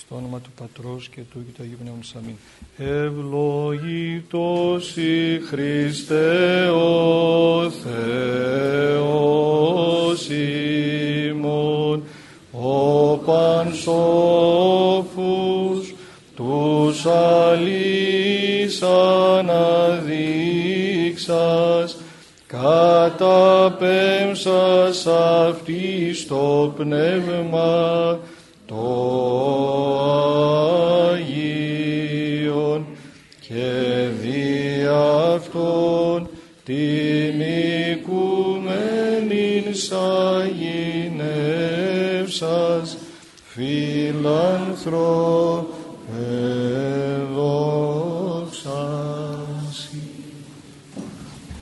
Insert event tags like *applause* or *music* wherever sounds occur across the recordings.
Στο όνομα του Πατρός και του και του Αγίου Πνεύματος. Αμήν. Ευλογητός η Χριστέ ο Θεός ημών, ο πανσόφους τους αλείς αναδείξας, καταπέμψας αυτή στο πνεύμα το σαγηνεύσας φιλανθρωπε δόξασι.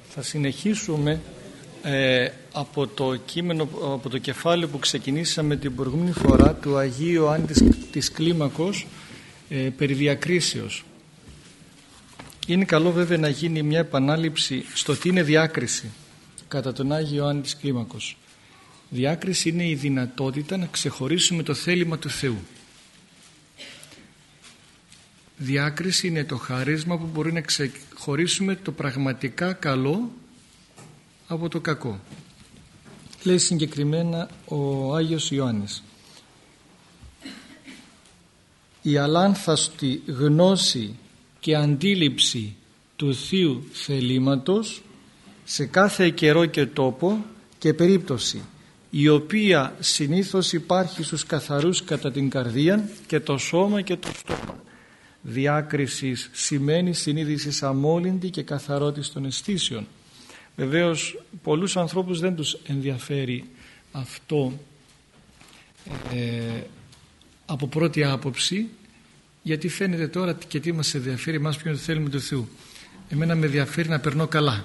Θα συνεχίσουμε ε, από το κείμενο, από το κεφάλαιο που ξεκινήσαμε την προηγούμενη φορά του Αγίου Ιωάννη της, της Κλίμακος ε, περί διακρίσεως. Είναι καλό βέβαια να γίνει μια επανάληψη στο τι είναι διάκριση κατά τον Άγιο Ιωάννη της Κλίμακος. Διάκριση είναι η δυνατότητα να ξεχωρίσουμε το θέλημα του Θεού. Διάκριση είναι το χαρίσμα που μπορεί να ξεχωρίσουμε το πραγματικά καλό από το κακό. Λέει συγκεκριμένα ο Άγιος Ιωάννης. Η αλάνθαστη γνώση και αντίληψη του Θείου θελήματος σε κάθε καιρό και τόπο και περίπτωση η οποία συνήθως υπάρχει στους καθαρούς κατά την καρδία και το σώμα και το στόμα. Διάκρισης σημαίνει συνείδησης αμόλυντη και καθαρότης των αισθήσεων. Βεβαίως πολλούς ανθρώπους δεν τους ενδιαφέρει αυτό ε, από πρώτη άποψη γιατί φαίνεται τώρα και τι μας ενδιαφέρει εμάς ποιον θέλουμε του Θεού. Εμένα με ενδιαφέρει να περνώ καλά.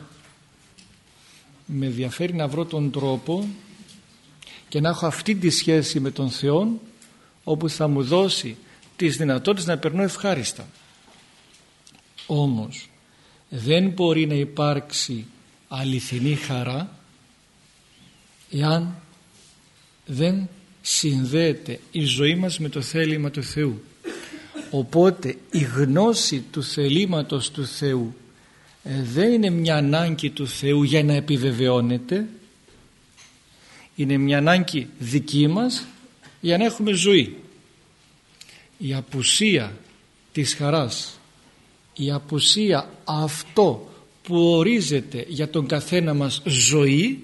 Με ενδιαφέρει να βρω τον τρόπο και να έχω αυτή τη σχέση με τον Θεό όπου θα μου δώσει τις δυνατότητες να περνώ ευχάριστα. Όμως δεν μπορεί να υπάρξει αληθινή χαρά εάν δεν συνδέεται η ζωή μας με το θέλημα του Θεού. Οπότε η γνώση του θελήματος του Θεού ε, δεν είναι μια ανάγκη του Θεού για να επιβεβαιώνεται είναι μια ανάγκη δική μας για να έχουμε ζωή. Η απουσία της χαράς, η απουσία αυτό που ορίζεται για τον καθένα μας ζωή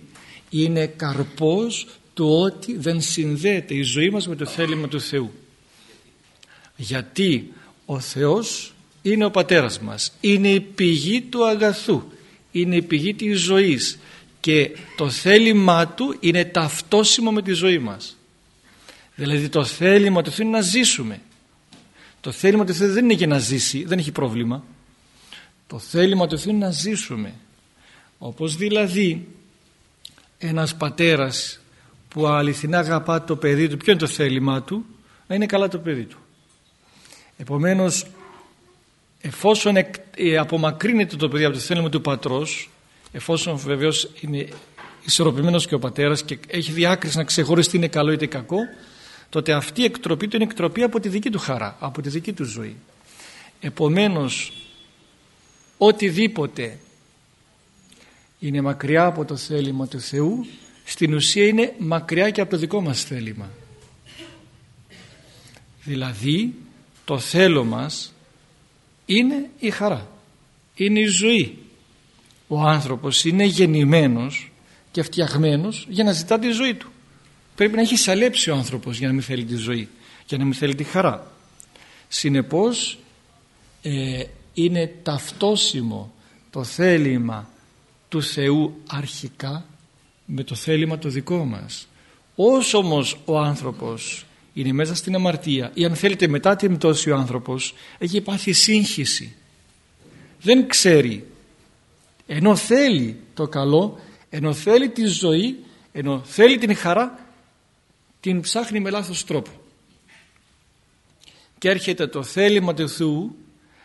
είναι καρπός του ότι δεν συνδέεται η ζωή μας με το θέλημα του Θεού. Γιατί ο Θεός είναι ο πατέρας μας, είναι η πηγή του αγαθού, είναι η πηγή της ζωής και το θέλημά του είναι ταυτόσιμο με τη ζωή μας. Δηλαδή το θέλημα του Θεού είναι να ζήσουμε. Το θέλημα του Θεού δεν είναι για να ζήσει, δεν έχει πρόβλημα. Το θέλημα του Θεού είναι να ζήσουμε. Όπως δηλαδή ένας πατέρας που αληθινά αγαπά το παιδί του, ποιο είναι το θέλημά του, να είναι καλά το παιδί του. Επομένως, εφόσον ε, απομακρύνεται το παιδί από το θέλημα του πατρός, εφόσον βεβαίως είναι ισορροπημένος και ο πατέρας και έχει διάκριση να ξεχωρίσει τι είναι καλό είτε κακό, τότε αυτή η εκτροπή του είναι εκτροπή από τη δική του χαρά, από τη δική του ζωή. Επομένως, οτιδήποτε είναι μακριά από το θέλημα του Θεού στην ουσία είναι μακριά και από το δικό μας θέλημα δηλαδή το θέλω μας είναι η χαρά είναι η ζωή ο άνθρωπος είναι γεννημένος και φτιαγμένος για να ζητά τη ζωή του. Πρέπει να έχει σαλέψει ο άνθρωπος για να μην θέλει τη ζωή για να μην θέλει τη χαρά. Συνεπώς ε, είναι ταυτόσιμο το θέλημα του Θεού αρχικά με το θέλημα το δικό μας. Όσο όμως ο άνθρωπος είναι μέσα στην αμαρτία ή αν θέλετε μετά την πτώση ο άνθρωπος έχει πάθει σύγχυση. Δεν ξέρει ενώ θέλει το καλό ενώ θέλει τη ζωή ενώ θέλει την χαρά την ψάχνει με λάθος τρόπο και έρχεται το θέλημα του Θεού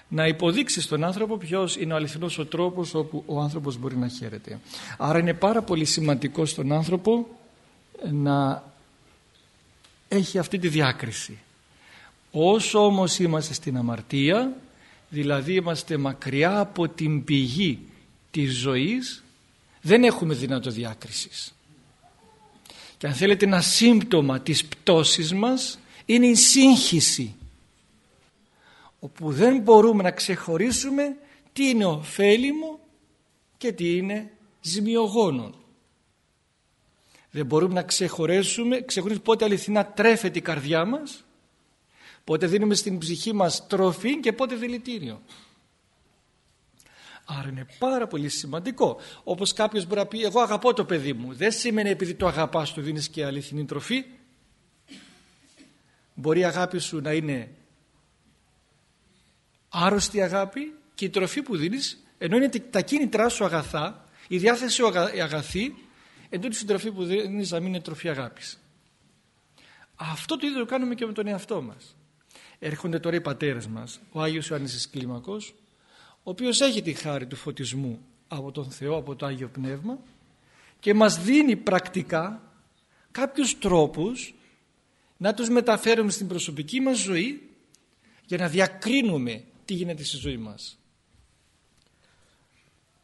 να υποδείξει στον άνθρωπο ποιος είναι ο αληθινός ο τρόπος όπου ο άνθρωπος μπορεί να χαίρεται. Άρα είναι πάρα πολύ σημαντικό στον άνθρωπο να έχει αυτή τη διάκριση. όσο όμως είμαστε στην αμαρτία δηλαδή είμαστε μακριά από την πηγή της ζωής δεν έχουμε δυνατό διάκρισης και αν θέλετε ένα σύμπτωμα της πτώσης μας είναι η σύγχυση όπου δεν μπορούμε να ξεχωρίσουμε τι είναι ωφέλιμο και τι είναι ζημιογόνο. Δεν μπορούμε να ξεχωρίσουμε, ξεχωρίσουμε πότε αληθινά τρέφεται η καρδιά μας, πότε δίνουμε στην ψυχή μας τροφή και πότε δηλητήριο. Άρα είναι πάρα πολύ σημαντικό. Όπως κάποιος μπορεί να πει εγώ αγαπώ το παιδί μου. Δεν σημαίνει επειδή το αγαπάς του δίνεις και αληθινή τροφή. Μπορεί η αγάπη σου να είναι άρρωστη αγάπη και η τροφή που δίνεις ενώ είναι τα κίνητρά σου αγαθά, η διάθεση σου αγαθή, ενώ η τροφή που δίνεις να μην είναι τροφή αγάπης. Αυτό το ίδιο το κάνουμε και με τον εαυτό μας. Έρχονται τώρα οι πατέρες μας, ο Άγιος Ιωάννης Κλίμακος, ο οποίος έχει τη χάρη του φωτισμού από τον Θεό, από το Άγιο Πνεύμα και μας δίνει πρακτικά κάποιους τρόπους να τους μεταφέρουμε στην προσωπική μας ζωή για να διακρίνουμε τι γίνεται στη ζωή μας.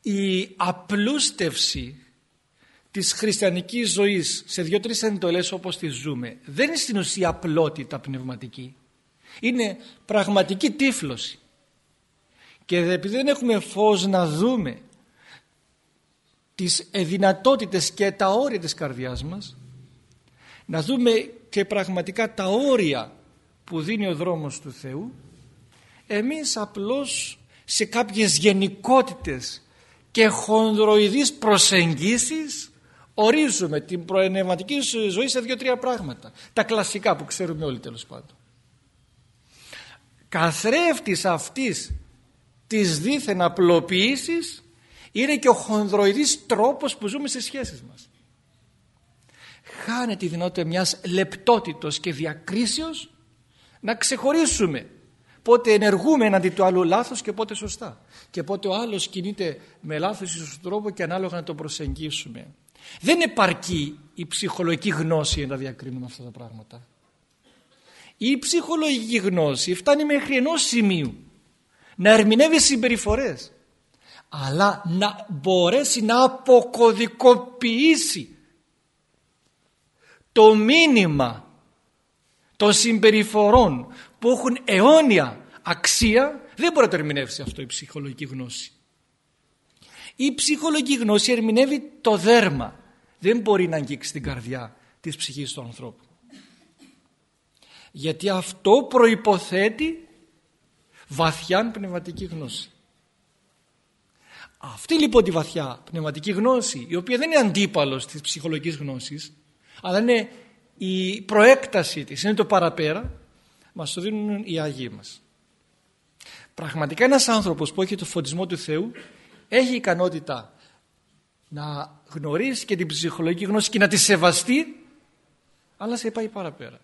Η απλούστευση της χριστιανικής ζωής σε δύο-τρεις εντολές όπως τις ζούμε δεν είναι στην ουσία απλότητα πνευματική. Είναι πραγματική τύφλωση. Και επειδή δεν έχουμε φως να δούμε τις δυνατότητες και τα όρια της καρδιάς μας να δούμε και πραγματικά τα όρια που δίνει ο δρόμος του Θεού εμείς απλώς σε κάποιες γενικότητες και χονδροειδείς προσεγγίσεις ορίζουμε την προενευματική ζωή σε δύο-τρία πράγματα. Τα κλασικά που ξέρουμε όλοι τέλος πάντων. Καθρέφτης αυτής της δίθεν απλοποίησης είναι και ο χονδροειδής τρόπος που ζούμε στις σχέσεις μας. Χάνεται η δυνατότητα μιας λεπτότητος και διακρίσεως να ξεχωρίσουμε πότε ενεργούμε εναντί του άλλου λάθος και πότε σωστά και πότε ο άλλος κινείται με λάθος ή σωστό τρόπο και ανάλογα να τον προσεγγίσουμε. Δεν επαρκεί η ψυχολογική γνώση να διακρίνουμε αυτά τα πράγματα. Η ψυχολογική γνώση φτάνει μέχρι ενός σημείου να ερμηνεύει συμπεριφορές αλλά να μπορέσει να αποκωδικοποιήσει το μήνυμα των συμπεριφορών που έχουν αιώνια αξία δεν μπορεί να το ερμηνεύσει αυτό η ψυχολογική γνώση. Η ψυχολογική γνώση ερμηνεύει το δέρμα. Δεν μπορεί να αγγίξει την καρδιά της ψυχής του ανθρώπου. Γιατί αυτό προϋποθέτει βαθιά πνευματική γνώση. Αυτή λοιπόν τη βαθιά πνευματική γνώση, η οποία δεν είναι αντίπαλος της ψυχολογικής γνώσης, αλλά είναι η προέκταση της, είναι το παραπέρα, μας το δίνουν οι Άγιοι μας. Πραγματικά ένας άνθρωπος που έχει το φωτισμό του Θεού έχει ικανότητα να γνωρίσει και την ψυχολογική γνώση και να τη σεβαστεί αλλά σε πάει παραπέρα.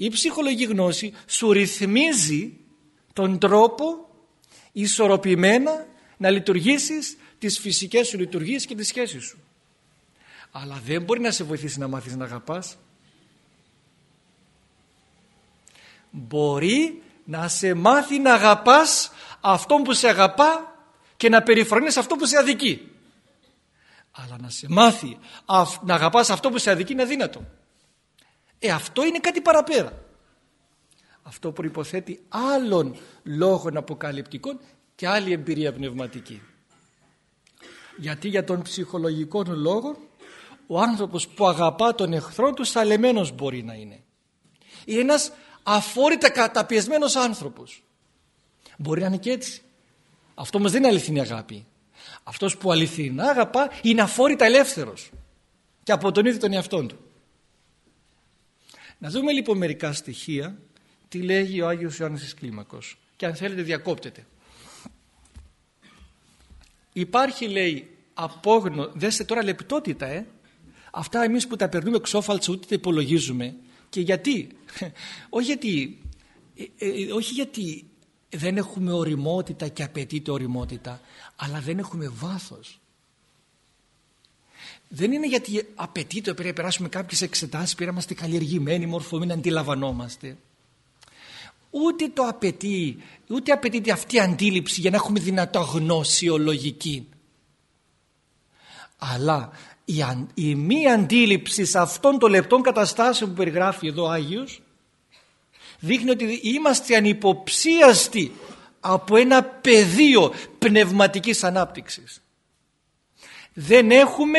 Η ψυχολογική γνώση σου ρυθμίζει τον τρόπο ισορροπημένα να λειτουργήσεις τις φυσικές σου λειτουργίες και τις σχέσεις σου. Αλλά δεν μπορεί να σε βοηθήσει να μάθεις να αγαπάς μπορεί να σε μάθει να αγαπάς αυτόν που σε αγαπά και να περιφρονείς αυτό που σε αδικεί. Αλλά να σε μάθει να αγαπάς αυτό που σε αδικεί είναι αδύνατο. Ε, αυτό είναι κάτι παραπέρα. Αυτό προϋποθέτει άλλων λόγων αποκαλυπτικών και άλλη εμπειρία πνευματική. Γιατί για τον ψυχολογικό λόγο ο άνθρωπος που αγαπά τον εχθρό του σαλεμένος μπορεί να είναι. Είναι ένας αφόρητα καταπιεσμένος άνθρωπος. Μπορεί να είναι και έτσι. Αυτό όμως δεν είναι αληθινή αγάπη. Αυτός που αληθινά αγαπά είναι αφόρητα ελεύθερος. Και από τον ίδιο τον εαυτόν του. Να δούμε λοιπόν μερικά στοιχεία τι λέγει ο Άγιος Ιωάννης της Κλίμακος. Και αν θέλετε διακόπτετε. Υπάρχει λέει απόγνω, δέστε τώρα λεπτότητα ε. Αυτά εμείς που τα περνούμε ξόφαλτσα ούτε τα υπολογίζουμε και γιατί; *laughs* όχι γιατί, ε, ε, όχι γιατί δεν έχουμε οριμότητα και απαιτείται οριμότητα, αλλά δεν έχουμε βάθος. Δεν είναι γιατί απαιτείται πρέπει να περάσουμε κάποιες εξετάσεις, πρέπει να είμαστε καλλιεργημένοι, μορφωμένοι, να αντιλαμβανόμαστε. Ούτε το απαιτεί, ούτε απαιτείται αυτή η αντίληψη για να έχουμε δυνατό γνώσιο-λογική. Αλλά η, η μη αντίληψη σε αυτών των λεπτών καταστάσεων που περιγράφει εδώ ο Άγιος δείχνει ότι είμαστε ανυποψίαστοι από ένα πεδίο πνευματικής ανάπτυξης. Δεν έχουμε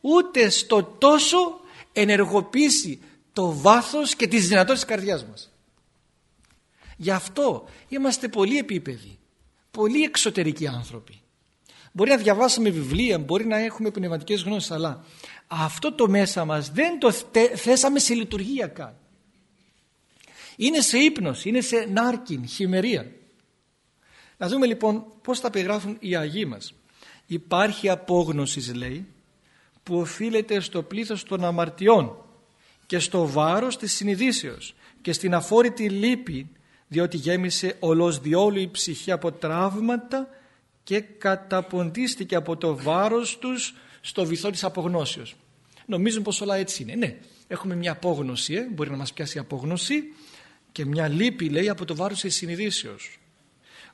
ούτε στο τόσο ενεργοποιήσει το βάθος και τις δυνατότητες της καρδιάς μας. Γι' αυτό είμαστε πολύ επίπεδοι, πολύ εξωτερικοί άνθρωποι. Μπορεί να διαβάσουμε βιβλία, μπορεί να έχουμε πνευματικές γνώσεις, αλλά αυτό το μέσα μας δεν το θέσαμε σε λειτουργία καν. Είναι σε ύπνος, είναι σε νάρκιν, χειμερία. Να δούμε λοιπόν πώς τα περιγράφουν οι Αγίοι μας. Υπάρχει απόγνωσης λέει που οφείλεται στο πλήθος των αμαρτιών και στο βάρος της συνειδήσεως και στην αφόρητη λύπη διότι γέμισε ολός διόλου η ψυχή από τραύματα και καταποντίστηκε από το βάρος τους στο βυθό της απογνώσεως. Νομίζουν πως όλα έτσι είναι. Ναι, έχουμε μια απόγνωση, ε, μπορεί να μας πιάσει απόγνωση και μια λύπη λέει από το βάρος της συνειδήσεως.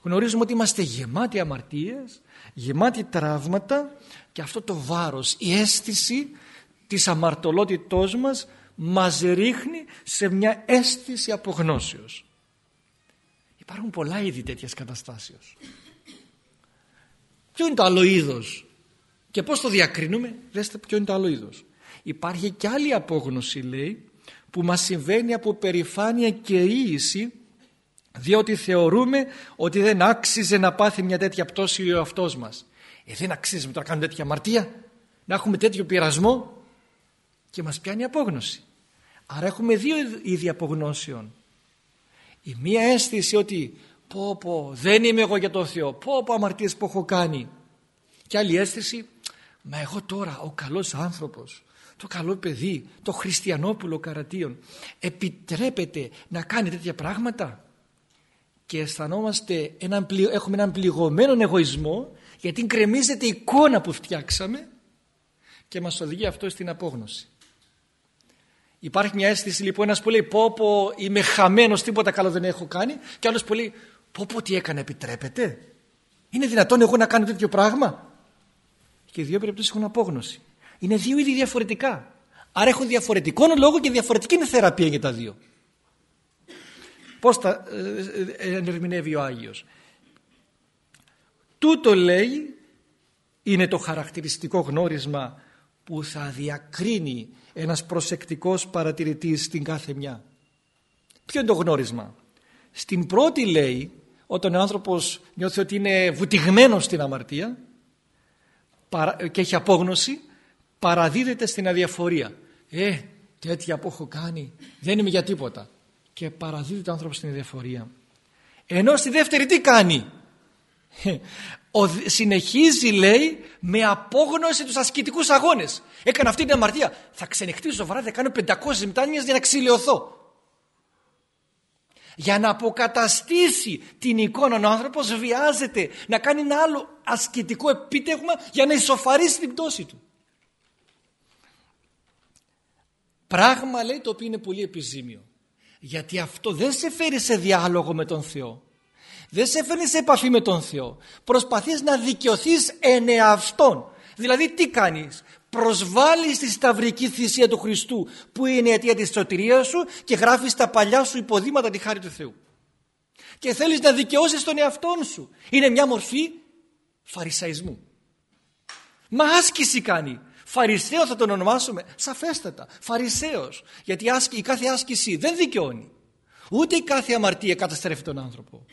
Γνωρίζουμε ότι είμαστε γεμάτοι αμαρτίες, γεμάτοι τραύματα και αυτό το βάρος, η αίσθηση της αμαρτωλότητός μας μας ρίχνει σε μια αίσθηση απογνώσεως. Υπάρχουν πολλά είδη τέτοιας καταστάσεως. Ποιο είναι το άλλο είδος και πώς το διακρίνουμε, δέστε ποιο είναι το άλλο είδος. Υπάρχει και άλλη απόγνωση λέει που μας συμβαίνει από περηφάνεια και ίηση διότι θεωρούμε ότι δεν άξιζε να πάθει μια τέτοια πτώση ο εαυτός μας. Ε, δεν αξίζει να κάνουμε τέτοια αμαρτία, να έχουμε τέτοιο πειρασμό και μας πιάνει απόγνωση. Άρα έχουμε δύο είδη απογνώσεων. Η μία αίσθηση ότι πω πω δεν είμαι εγώ για το Θεό, πω πω αμαρτίες που έχω κάνει. Και άλλη αίσθηση, μα εγώ τώρα ο καλός άνθρωπος, το καλό παιδί, το χριστιανόπουλο καρατίον επιτρέπεται να κάνει τέτοια πράγματα και αισθανόμαστε έναν, έχουμε έναν πληγωμένο εγωισμό γιατί κρεμίζεται η εικόνα που φτιάξαμε και μας οδηγεί αυτό στην απόγνωση. Υπάρχει μια αίσθηση λοιπόν ένας που λέει πω πω είμαι χαμένος τίποτα καλό δεν έχω κάνει και άλλος που λέει πω πω τι έκανε επιτρέπεται. Είναι δυνατόν εγώ να κάνω τέτοιο πράγμα. Και οι δύο περιπτώσεις έχουν απόγνωση. Είναι δύο είδη διαφορετικά. Άρα έχουν διαφορετικό λόγο και διαφορετική είναι θεραπεία για τα δύο. Πώς τα ε, ε, ερμηνεύει ο Άγιος. Τούτο λέει είναι το χαρακτηριστικό γνώρισμα που θα διακρίνει ένας προσεκτικός παρατηρητής στην κάθε μια. Ποιο είναι το γνώρισμα; Στην πρώτη λέει όταν ο άνθρωπος νιώθει ότι είναι βουτυγμένος στην αμαρτία και έχει απόγνωση παραδίδεται στην αδιαφορία. Ε, τέτοια που έχω κάνει δεν είμαι για τίποτα. Και παραδίδεται ο άνθρωπος στην αδιαφορία. Ενώ στη δεύτερη τι κάνει; Ο, συνεχίζει λέει με απόγνωση τους ασκητικούς αγώνες. Έκανα αυτή την αμαρτία. Θα ξενυχτήσω σοβαρά, θα κάνω 500 μετάνοιες για να ξυλιωθώ. Για να αποκαταστήσει την εικόνα ο άνθρωπος βιάζεται να κάνει ένα άλλο ασκητικό επίτευγμα για να ισοφαρίσει την πτώση του. Πράγμα λέει το οποίο είναι πολύ επιζήμιο. Γιατί αυτό δεν σε φέρει σε διάλογο με τον Θεό. Δεν σε φέρνει σε επαφή με τον Θεό. Προσπαθείς να δικαιωθείς εν εαυτόν. Δηλαδή τι κάνεις; Προσβάλλεις τη σταυρική θυσία του Χριστού που είναι η αιτία της σωτηρίας σου και γράφεις τα παλιά σου υποδήματα τη χάρη του Θεού. Και θέλεις να δικαιώσεις τον εαυτόν σου. Είναι μια μορφή φαρισαϊσμού. Μα άσκηση κάνει. Φαρισαίο θα τον ονομάσουμε σαφέστατα. Φαρισαίος. Γιατί η κάθε άσκηση δεν δικαιώνει. Ούτε η κάθε αμαρτία καταστρέφει τον άνθρωπο.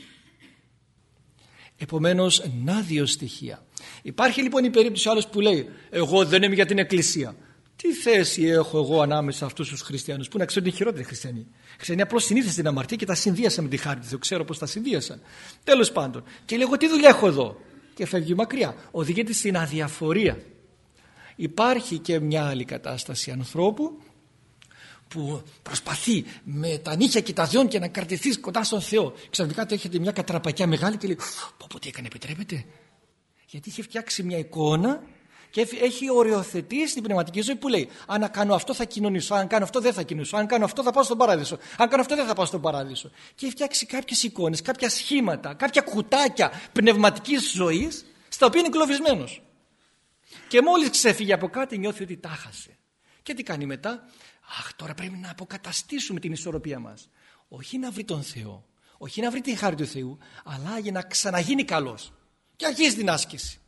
Επομένως, να δύο στοιχεία. Υπάρχει λοιπόν η περίπτωση άλλος που λέει εγώ δεν είμαι για την εκκλησία. Τι θέση έχω εγώ ανάμεσα σε αυτούς τους χριστιανούς που να ξέρουν ότι είναι χειρότεροι χριστιανοί; Χριστιανοί απλώς συνήθισαν την αμαρτία και τα συνδύασαν με τη χάρη τους Θεού. Ξέρω πώς τα συνδύασαν. Τέλος πάντων. Και λέγω τι δουλειά έχω εδώ; Και φεύγει μακριά. Οδηγείται στην αδιαφορία. Υπάρχει και μια άλλη κατάσταση ανθρώπου που προσπαθεί με τα νύχια και τα δυο και να κρατηθείς κοντά στον Θεό. Ξαφνικά του έρχεται μια κατραπακιά μεγάλη και λέει πω πω τι έκανε επιτρέπεται; Γιατί είχε φτιάξει μια εικόνα και έχει οριοθετήσει την πνευματική ζωή που λέει αν κάνω αυτό θα κοινωνήσω, αν κάνω αυτό δεν θα κοινωνήσω, αν κάνω αυτό θα πάω στον παράδεισο, αν κάνω αυτό δεν θα πάω στον παράδεισο. Και έχει φτιάξει κάποιες εικόνες, κάποια σχήματα, κάποια κουτάκια πνευματικής ζωής στα οποία είναι κλωβισμένος. Και μόλις ξέφυγε από κάτι νιώθει ότι τα χάσε. Και τι κάνει μετά; Αχ τώρα πρέπει να αποκαταστήσουμε την ισορροπία μας. Όχι να βρει τον Θεό. Όχι να βρει την χάρη του Θεού. Αλλά για να ξαναγίνει καλός. Και αρχίζει την άσκηση.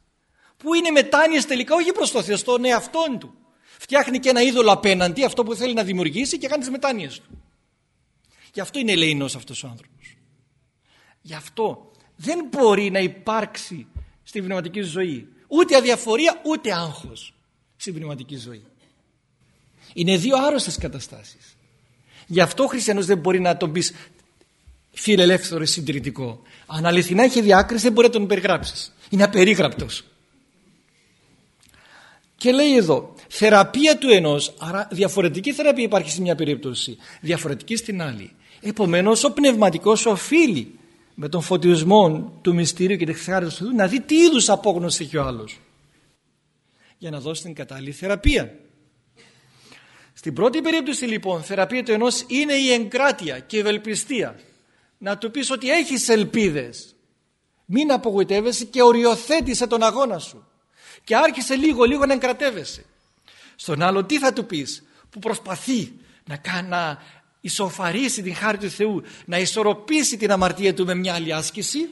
Που είναι μετάνοιες τελικά όχι προς το Θεό. Στον εαυτόν του. Φτιάχνει και ένα είδωλο απέναντι αυτό που θέλει να δημιουργήσει και κάνει τις μετάνοιες του. Γι' αυτό είναι ελεηνός αυτός ο άνθρωπος. Γι' αυτό δεν μπορεί να υπάρξει στην πνευματική ζωή Ούτε αδιαφορία ούτε άγχος στην πνευματική ζωή. Είναι δύο άρρωστες καταστάσεις. Γι' αυτό ο χριστιανός δεν μπορεί να τον πεις φιλελεύθερο συντηρητικό. Αν αληθινά έχει διάκριση δεν μπορεί να τον περιγράψεις. Είναι απερίγραπτος. Και λέει εδώ, θεραπεία του ενός, άρα διαφορετική θεραπεία υπάρχει σε μια περίπτωση, διαφορετική στην άλλη. Επομένως ο πνευματικός οφείλει με τον φωτισμό του μυστήριου και τη χάρη του Θεού να δει τι είδους απόγνωση έχει ο άλλος για να δώσει την κατάλληλη θεραπεία. Στην πρώτη περίπτωση λοιπόν θεραπεία του ενός είναι η εγκράτεια και η ευελπιστία. Να του πεις ότι έχεις ελπίδες. Μην απογοητεύεσαι και οριοθέτησε τον αγώνα σου. Και άρχισε λίγο λίγο να εγκρατεύεσαι. Στον άλλο τι θα του πεις; Που προσπαθεί να, να, ισοφαρίσει την χάρη του Θεού, να ισορροπήσει την αμαρτία του με μια άλλη άσκηση,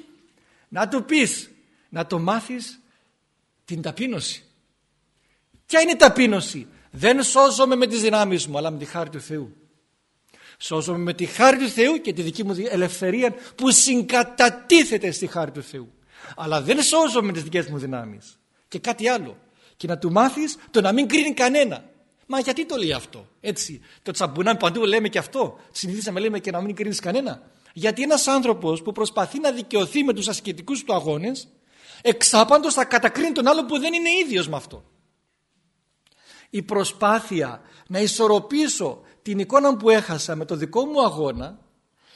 να του πεις, να το μάθεις την ταπείνωση. Ποια είναι η ταπείνωση; Δεν σώζομαι με τις δυνάμεις μου, αλλά με τη χάρη του Θεού. Σώζομαι με τη χάρη του Θεού και τη δική μου ελευθερία που συγκατατίθεται στη χάρη του Θεού. Αλλά δεν σώζομαι με τις δικές μου δυνάμεις. Και κάτι άλλο. Και να του μάθεις το να μην κρίνει κανένα. Μα γιατί το λέει αυτό. Έτσι. Το τσαμπουνάμι παντού λέμε και αυτό. Συνηθίσαμε λέμε και να μην κρίνεις κανένα. Γιατί ένας άνθρωπος που προσπαθεί να δικαιωθεί με τους ασκητικούς του αγώνες, εξάπαντος θα κατακρίνει τον άλλο που δεν είναι ίδιος με αυτό. Η προσπάθεια να ισορροπήσω την εικόνα που έχασα με το δικό μου αγώνα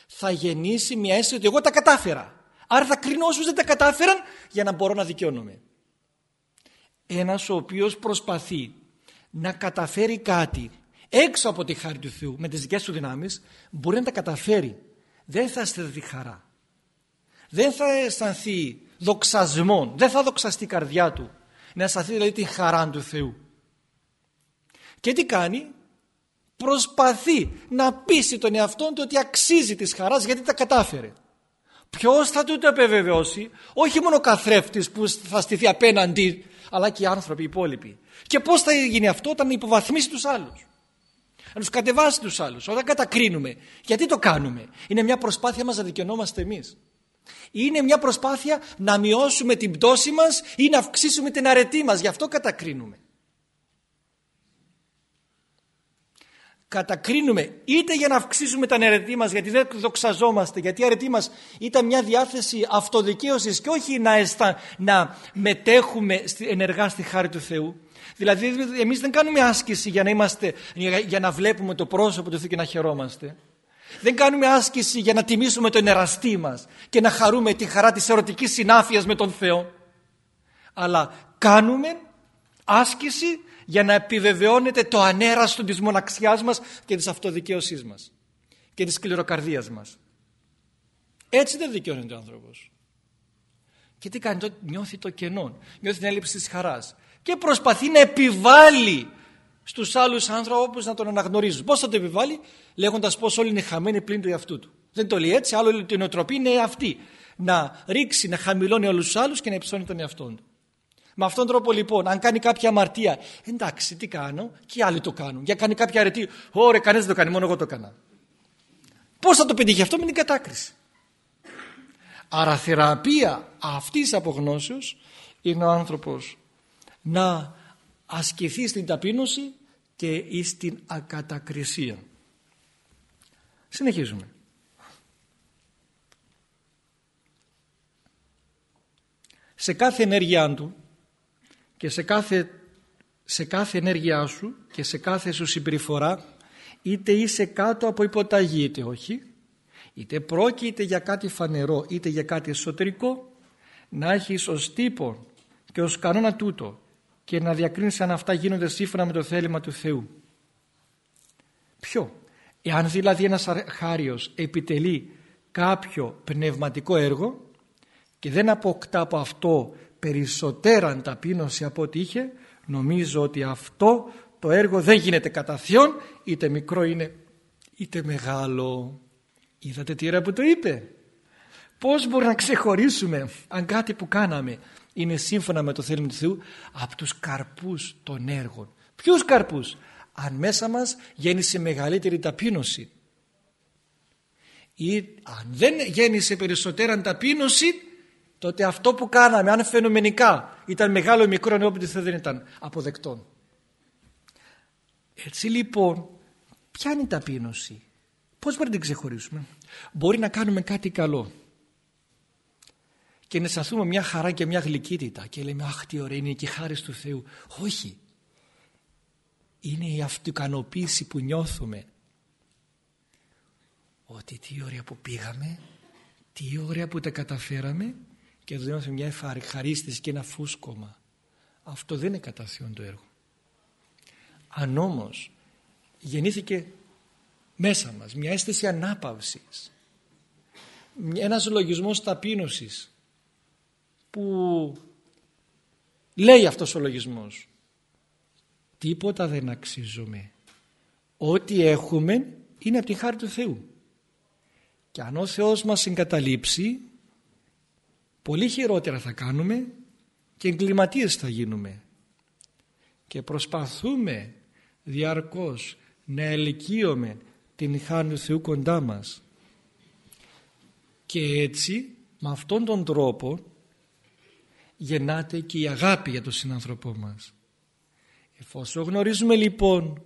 θα γεννήσει μια αίσθηση ότι εγώ τα κατάφερα. Άρα θα κρίνω όσους δεν τα κατάφεραν για να μπορώ να δικαιώνομαι. Ένας ο οποίος προσπαθεί να καταφέρει κάτι έξω από τη χάρη του Θεού με τις δικές του δυνάμεις μπορεί να τα καταφέρει. Δεν θα αισθανθεί χαρά. Δεν θα αισθανθεί δοξασμό δεν θα δοξαστεί η καρδιά του. Να αισθανθεί δηλαδή τη χαρά του Θεού και τι κάνει; Προσπαθεί να πείσει τον εαυτό του ότι αξίζει της χαράς γιατί τα κατάφερε Ποιος θα του το επιβεβαιώσει, όχι μόνο ο καθρέφτης που θα στηθεί απέναντι, αλλά και οι άνθρωποι οι υπόλοιποι. Και πώς θα γίνει αυτό; Όταν υποβαθμίσει τους άλλους. Να τους κατεβάσει τους άλλους. Όταν κατακρίνουμε. Γιατί το κάνουμε; Είναι μια προσπάθεια μας να δικαιωνόμαστε εμείς. Είναι μια προσπάθεια να μειώσουμε την πτώση μας ή να αυξήσουμε την αρετή μας. Γι' αυτό κατακρίνουμε. Κατακρίνουμε είτε για να αυξήσουμε την αρετή μας γιατί δεν δοξαζόμαστε γιατί η αρετή μας ήταν μια διάθεση αυτοδικαίωσης και όχι να, αισθα, να μετέχουμε ενεργά στη χάρη του Θεού. Δηλαδή εμείς δεν κάνουμε άσκηση για να, είμαστε, για να βλέπουμε το πρόσωπο του Θεού και να χαιρόμαστε. Δεν κάνουμε άσκηση για να τιμήσουμε τον εραστή μας και να χαρούμε τη χαρά της ερωτικής συνάφειας με τον Θεό. Αλλά κάνουμε άσκηση για να επιβεβαιώνεται το ανέραστο της μοναξιάς μας και της αυτοδικαίωσής μας και της σκληροκαρδίας μας. Έτσι δεν δικαιώνεται ο άνθρωπος. Και τι κάνει, νιώθει το κενό, νιώθει την έλλειψη της χαράς και προσπαθεί να επιβάλλει στους άλλους άνθρωπους να τον αναγνωρίζουν. Πώς θα το επιβάλλει, λέγοντας πως όλοι είναι χαμένοι πλην του εαυτού του. Δεν το λέει έτσι, άλλο η νοοτροπή είναι αυτή. Να ρίξει, να χαμηλώνει όλους τους άλλους και να υψώνει τον εαυτό του. Με αυτόν τον τρόπο λοιπόν, αν κάνει κάποια αμαρτία, εντάξει, τι κάνω, και οι άλλοι το κάνουν. Για κάνει κάποια αρετή, ωραία, κανείς δεν το κάνει, μόνο εγώ το έκανα. Πώς θα το πετύχει αυτό με την κατάκριση. Άρα θεραπεία αυτής της απογνώσεως είναι ο άνθρωπος να ασκηθεί στην ταπείνωση και στην ακατακρισία. Συνεχίζουμε. Σε κάθε ενέργειά του και σε κάθε, σε κάθε ενέργειά σου και σε κάθε σου συμπεριφορά είτε είσαι κάτω από υποταγή είτε όχι είτε πρόκειται για κάτι φανερό είτε για κάτι εσωτερικό να έχεις ως τύπο και ως κανόνα τούτο και να διακρίνεις αν αυτά γίνονται σύμφωνα με το θέλημα του Θεού. Ποιο; Εάν δηλαδή ένας χάριος επιτελεί κάποιο πνευματικό έργο και δεν αποκτά από αυτό περισσότεραν ταπείνωση από ό,τι είχε, νομίζω ότι αυτό το έργο δεν γίνεται κατά Θεόν, είτε μικρό είναι είτε μεγάλο. Είδατε τι ώρα που το είπε. Πώς μπορεί να ξεχωρίσουμε αν κάτι που κάναμε είναι σύμφωνα με το θέλημα του Θεού από τους καρπούς των έργων. Ποιους καρπούς; Αν μέσα μας γέννησε μεγαλύτερη ταπείνωση. Ή αν δεν γέννησε περισσότερη ταπείνωση τότε αυτό που κάναμε αν φαινομενικά ήταν μεγάλο ή μικρό ενώπιν του δεν ήταν αποδεκτό. Έτσι λοιπόν ποια είναι η ταπείνωση; Πώς μπορεί να την ξεχωρίσουμε; Μπορεί να κάνουμε κάτι καλό και να αισθανθούμε μια χαρά και μια γλυκύτητα και λέμε αχ τι ωραία είναι και η χάρη του Θεού. Όχι. Είναι η αυτοικανοποίηση που νιώθουμε ότι τι ωραία που πήγαμε, τι ωραία που τα καταφέραμε και εδώ μια ευχαρίστηση και ένα φούσκωμα. Αυτό δεν είναι κατά Θεόν το έργο. Αν όμως γεννήθηκε μέσα μας μια αίσθηση ανάπαυσης, ένας λογισμός ταπείνωσης που λέει αυτός ο λογισμός τίποτα δεν αξίζουμε ό,τι έχουμε είναι από τη χάρη του Θεού και αν ο Θεός μας εγκαταλείψει πολύ χειρότερα θα κάνουμε και εγκληματίες θα γίνουμε και προσπαθούμε διαρκώς να ελικίωμε την χάρη του Θεού κοντά μας και έτσι με αυτόν τον τρόπο γεννάται και η αγάπη για τον συνανθρωπό μας. Εφόσον γνωρίζουμε λοιπόν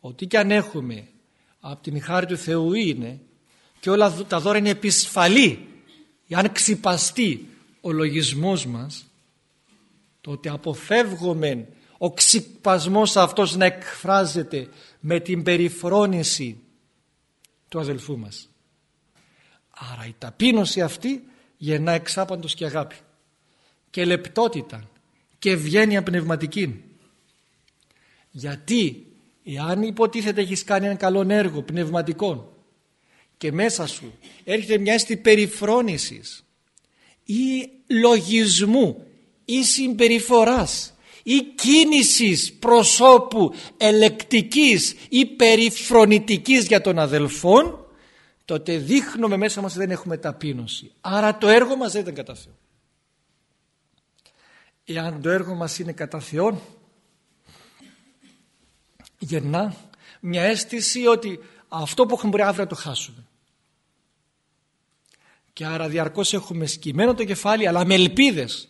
ότι και αν έχουμε από την χάρη του Θεού είναι και όλα τα δώρα είναι επισφαλή αν ξυπαστεί ο λογισμός μας τότε αποφεύγουμε ο ξυπασμός αυτός να εκφράζεται με την περιφρόνηση του αδελφού μας. Άρα η ταπείνωση αυτή γεννά εξάπαντος και αγάπη και λεπτότητα και ευγένεια πνευματική. Γιατί εάν υποτίθεται έχεις κάνει ένα καλό έργο πνευματικό και μέσα σου έρχεται μια αίσθηση περιφρόνησης ή λογισμού ή συμπεριφοράς ή κίνησης προσώπου ελεκτικής ή περιφρονητικής για τον αδελφόν τότε δείχνουμε μέσα μας ότι δεν έχουμε ταπείνωση. Άρα το έργο μας δεν ήταν κατά Θεό εάν το έργο μας είναι κατά Θεόν γεννά μια αίσθηση ότι αυτό που έχουμε μπορεί αύριο να το χάσουμε και άρα διαρκώς έχουμε σκυμμένο το κεφάλι αλλά με ελπίδες.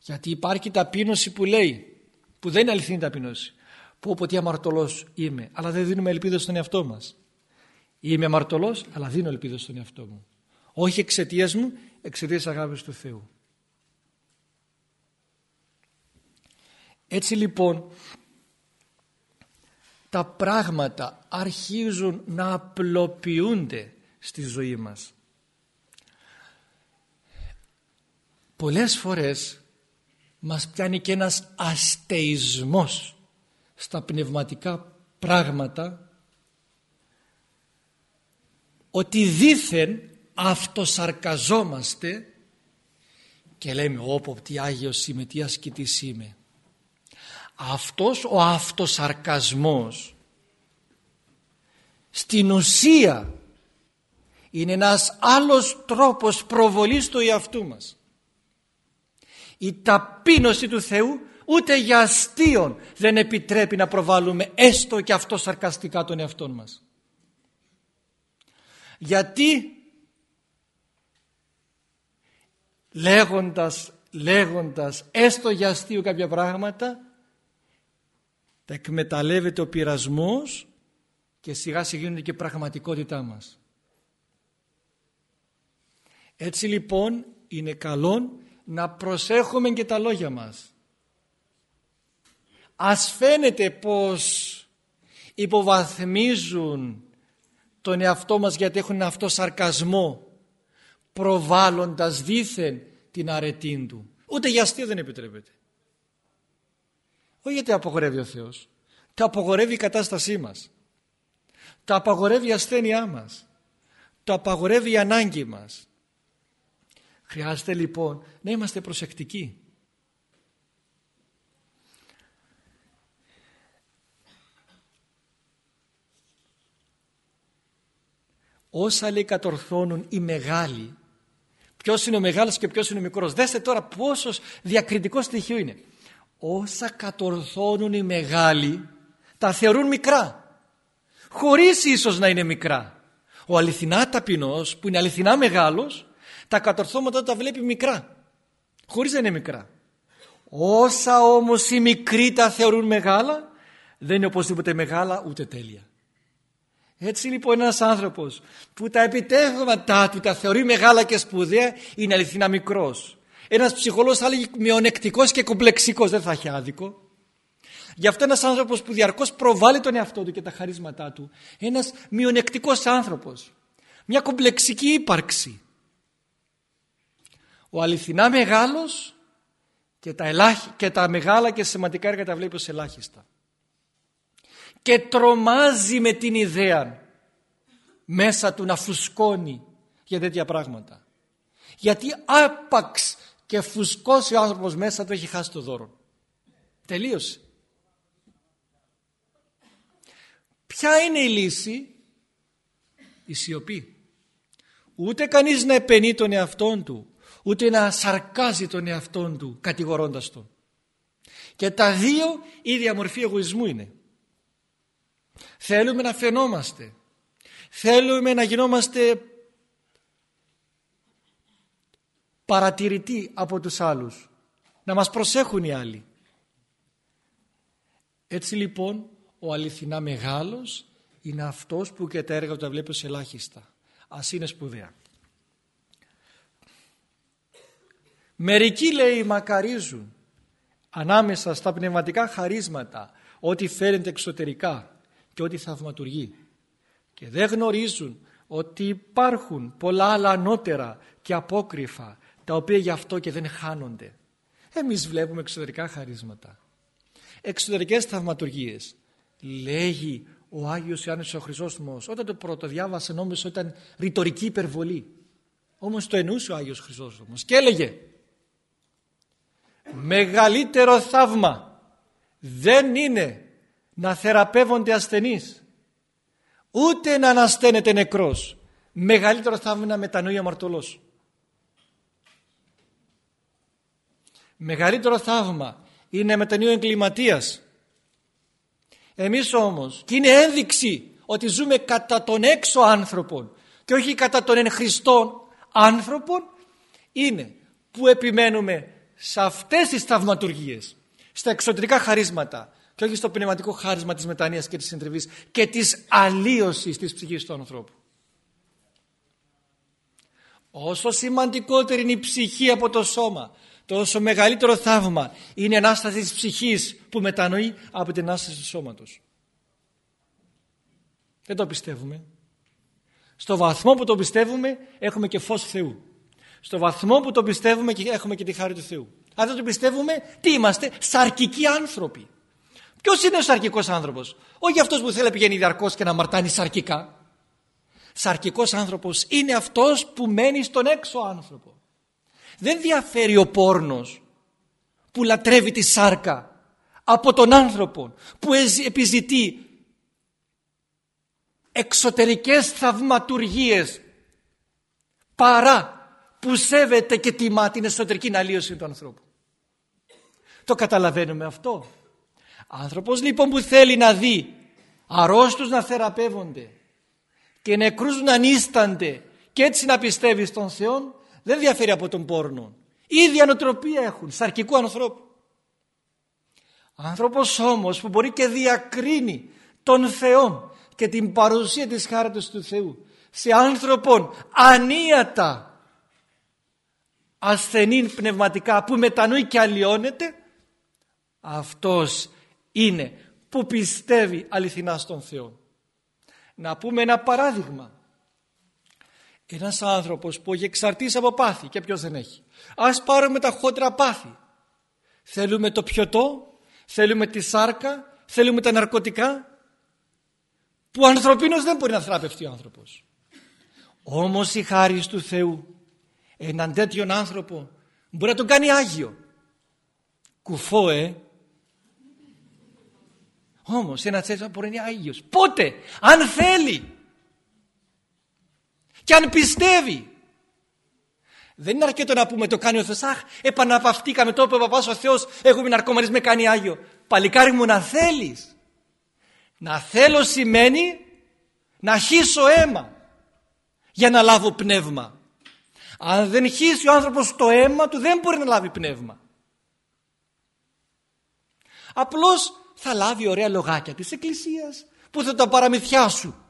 Γιατί υπάρχει ταπείνωση που λέει που δεν είναι αληθινή ταπείνωση που πω τι αμαρτωλός είμαι αλλά δεν δίνουμε ελπίδες στον εαυτό μας είμαι αμαρτωλός αλλά δίνω ελπίδες στον εαυτό μου όχι εξαιτίας μου εξαιτίας αγάπης του Θεού Έτσι λοιπόν τα πράγματα αρχίζουν να απλοποιούνται στη ζωή μας. Πολλές φορές μας πιάνει και ένας αστεισμός στα πνευματικά πράγματα ότι δήθεν αυτοσαρκαζόμαστε και λέμε όπω τι Άγιος είμαι, τι ασκητής είμαι αυτός ο αυτοσαρκασμός στην ουσία είναι ένας άλλος τρόπος προβολής του εαυτού μας. Η ταπείνωση του Θεού ούτε για αστείον δεν επιτρέπει να προβάλλουμε έστω και αυτό σαρκαστικά τον εαυτό μας. Γιατί; Λέγοντας, λέγοντας έστω για αστείο κάποια πράγματα τα εκμεταλλεύεται ο πειρασμός και σιγά σιγά γίνονται και πραγματικότητά μας. Έτσι λοιπόν είναι καλό να προσέχουμε και τα λόγια μας. Ας φαίνεται πως υποβαθμίζουν τον εαυτό μας γιατί έχουν αυτό σαρκασμό προβάλλοντας δήθεν την αρετή του. Ούτε για αστείο δεν επιτρέπεται. Όχι γιατί απογορεύει ο Θεός. Τα απογορεύει η κατάστασή μας. Τα απαγορεύει η ασθένειά μας. Το απαγορεύει η ανάγκη μας. Χρειάζεται λοιπόν να είμαστε προσεκτικοί. Όσα λέει κατορθώνουν οι μεγάλοι Ποιος είναι ο μεγάλος και ποιος είναι ο μικρός. Δέστε τώρα πόσος διακριτικό στοιχείο είναι. Όσα κατορθώνουν οι μεγάλοι τα θεωρούν μικρά. Χωρίς ίσως να είναι μικρά. Ο αληθινά ταπεινός που είναι αληθινά μεγάλος τα κατορθώματα τα βλέπει μικρά. Χωρίς να είναι μικρά. Όσα όμως οι μικροί τα θεωρούν μεγάλα δεν είναι οπωσδήποτε μεγάλα ούτε τέλεια. Έτσι λοιπόν ένας άνθρωπος που τα επιτεύγματά του τα θεωρεί μεγάλα και σπουδαία είναι αληθινά μικρός. Ένας ψυχολόγος θα έλεγε μειονεκτικός και κομπλεξικός, δεν θα έχει άδικο. Γι' αυτό ένας άνθρωπος που διαρκώς προβάλλει τον εαυτό του και τα χαρίσματά του, ένας μειονεκτικός άνθρωπος, μια κομπλεξική ύπαρξη. Ο αληθινά μεγάλος και τα, ελάχι... και τα μεγάλα και σημαντικά έργα τα βλέπει ως ελάχιστα και τρομάζει με την ιδέα μέσα του να φουσκώνει για τέτοια πράγματα. Γιατί άπαξ και φουσκώσει ο άνθρωπος μέσα του έχει χάσει το δώρο. Τελείωσε. Ποια είναι η λύση; Η σιωπή. Ούτε κανείς να επενεί τον εαυτόν του, ούτε να σαρκάζει τον εαυτόν του κατηγορώντας τον. Και τα δύο ίδια μορφή εγωισμού είναι. Θέλουμε να φαινόμαστε. Θέλουμε να γινόμαστε παρατηρητοί από τους άλλους. Να μας προσέχουν οι άλλοι. Έτσι λοιπόν ο αληθινά μεγάλος είναι αυτός που και τα έργα του τα βλέπεις ως ελάχιστα. Ας είναι σπουδαία. Μερικοί λέει μακαρίζουν ανάμεσα στα πνευματικά χαρίσματα ό,τι φέρνεται εξωτερικά και ό,τι θαυματουργεί. Και δεν γνωρίζουν ότι υπάρχουν πολλά άλλα ανώτερα και απόκριφα τα οποία γι' αυτό και δεν χάνονται. Εμείς βλέπουμε εξωτερικά χαρίσματα. Εξωτερικές θαυματουργίες. Λέγει ο Άγιος Ιωάννης ο Χρυσόστομος όταν το πρώτο διάβασε νόμιζε ότι ήταν ρητορική υπερβολή. Όμως το εννοούσε ο Άγιος Χρυσόστομος και έλεγε μεγαλύτερο θαύμα δεν είναι να θεραπεύονται ασθενείς ούτε να ανασταίνεται νεκρός. Μεγαλύτερο θαύμα να μετανοεί αμαρτωλός. Μεγαλύτερο θαύμα είναι να μετανοεί ο εγκληματίας. Εμείς όμως και είναι ένδειξη ότι ζούμε κατά τον έξω άνθρωπον και όχι κατά τον εν Χριστόν άνθρωπον είναι που επιμένουμε σε αυτές τις θαυματουργίες στα εξωτερικά χαρίσματα και όχι στο πνευματικό χάρισμα της μετανοίας και της συντριβής και της αλλίωσης της ψυχής του ανθρώπου. Όσο σημαντικότερη είναι η ψυχή από το σώμα, τόσο μεγαλύτερο θαύμα είναι η Ανάσταση της ψυχής που μετανοεί από την Ανάσταση του σώματος. Δεν το πιστεύουμε. Στο βαθμό που το πιστεύουμε έχουμε και φως Θεού. Στο βαθμό που το πιστεύουμε έχουμε και τη χάρη του Θεού. Αν δεν το πιστεύουμε, τι είμαστε, σαρκικοί άνθρωποι. Ποιος είναι ο σαρκικός άνθρωπος, Όχι αυτός που θέλει να πηγαίνει διαρκώς και να μαρτάνει σαρκικά. Σαρκικός άνθρωπος είναι αυτός που μένει στον έξω άνθρωπο. Δεν διαφέρει ο πόρνος που λατρεύει τη σάρκα από τον άνθρωπο που επιζητεί εξωτερικές θαυματουργίες παρά που σέβεται και τιμά την εσωτερική αλλίωση του ανθρώπου. Το καταλαβαίνουμε αυτό. Άνθρωπος λοιπόν που θέλει να δει αρρώστους να θεραπεύονται και νεκρούς να νίστανται και έτσι να πιστεύει στον Θεό δεν διαφέρει από τον πόρνο. Ίδια νοοτροπία έχουν, σαρκικού ανθρώπου. Άνθρωπος όμως που μπορεί και διακρίνει τον Θεό και την παρουσία της χάριτος του Θεού σε άνθρωπον ανίατα ασθενήν πνευματικά που μετανοεί και αλλοιώνεται αυτός είναι που πιστεύει αληθινά στον Θεό. Να πούμε ένα παράδειγμα. Ένας άνθρωπος που έχει εξαρτήσει από πάθη και ποιος δεν έχει. Ας πάρουμε τα χόντρα πάθη. Θέλουμε το πιωτό, θέλουμε τη σάρκα, θέλουμε τα ναρκωτικά που ο ανθρωπίνος δεν μπορεί να θραπευτεί ο άνθρωπος. Όμως η χάρη του Θεού έναν τέτοιον άνθρωπο μπορεί να τον κάνει Άγιο. Κουφό ε. Όμως ένας τέτοιος μπορεί να είναι Άγιος. Πότε, αν θέλει και αν πιστεύει. Δεν είναι αρκετό να πούμε το κάνει ο Θεός. Αχ, επαναπαυτήκαμε το είπε ο παπάς ο Θεός. Έχουμε ναρκωμανείς με κάνει Άγιο. Παλικάρι μου να θέλεις. Να θέλω σημαίνει να χύσω αίμα για να λάβω πνεύμα. Αν δεν χύσει ο άνθρωπος το αίμα του δεν μπορεί να λάβει πνεύμα. Απλώς θα λάβει ωραία λογάκια της Εκκλησίας που θα τα παραμυθιάσουν.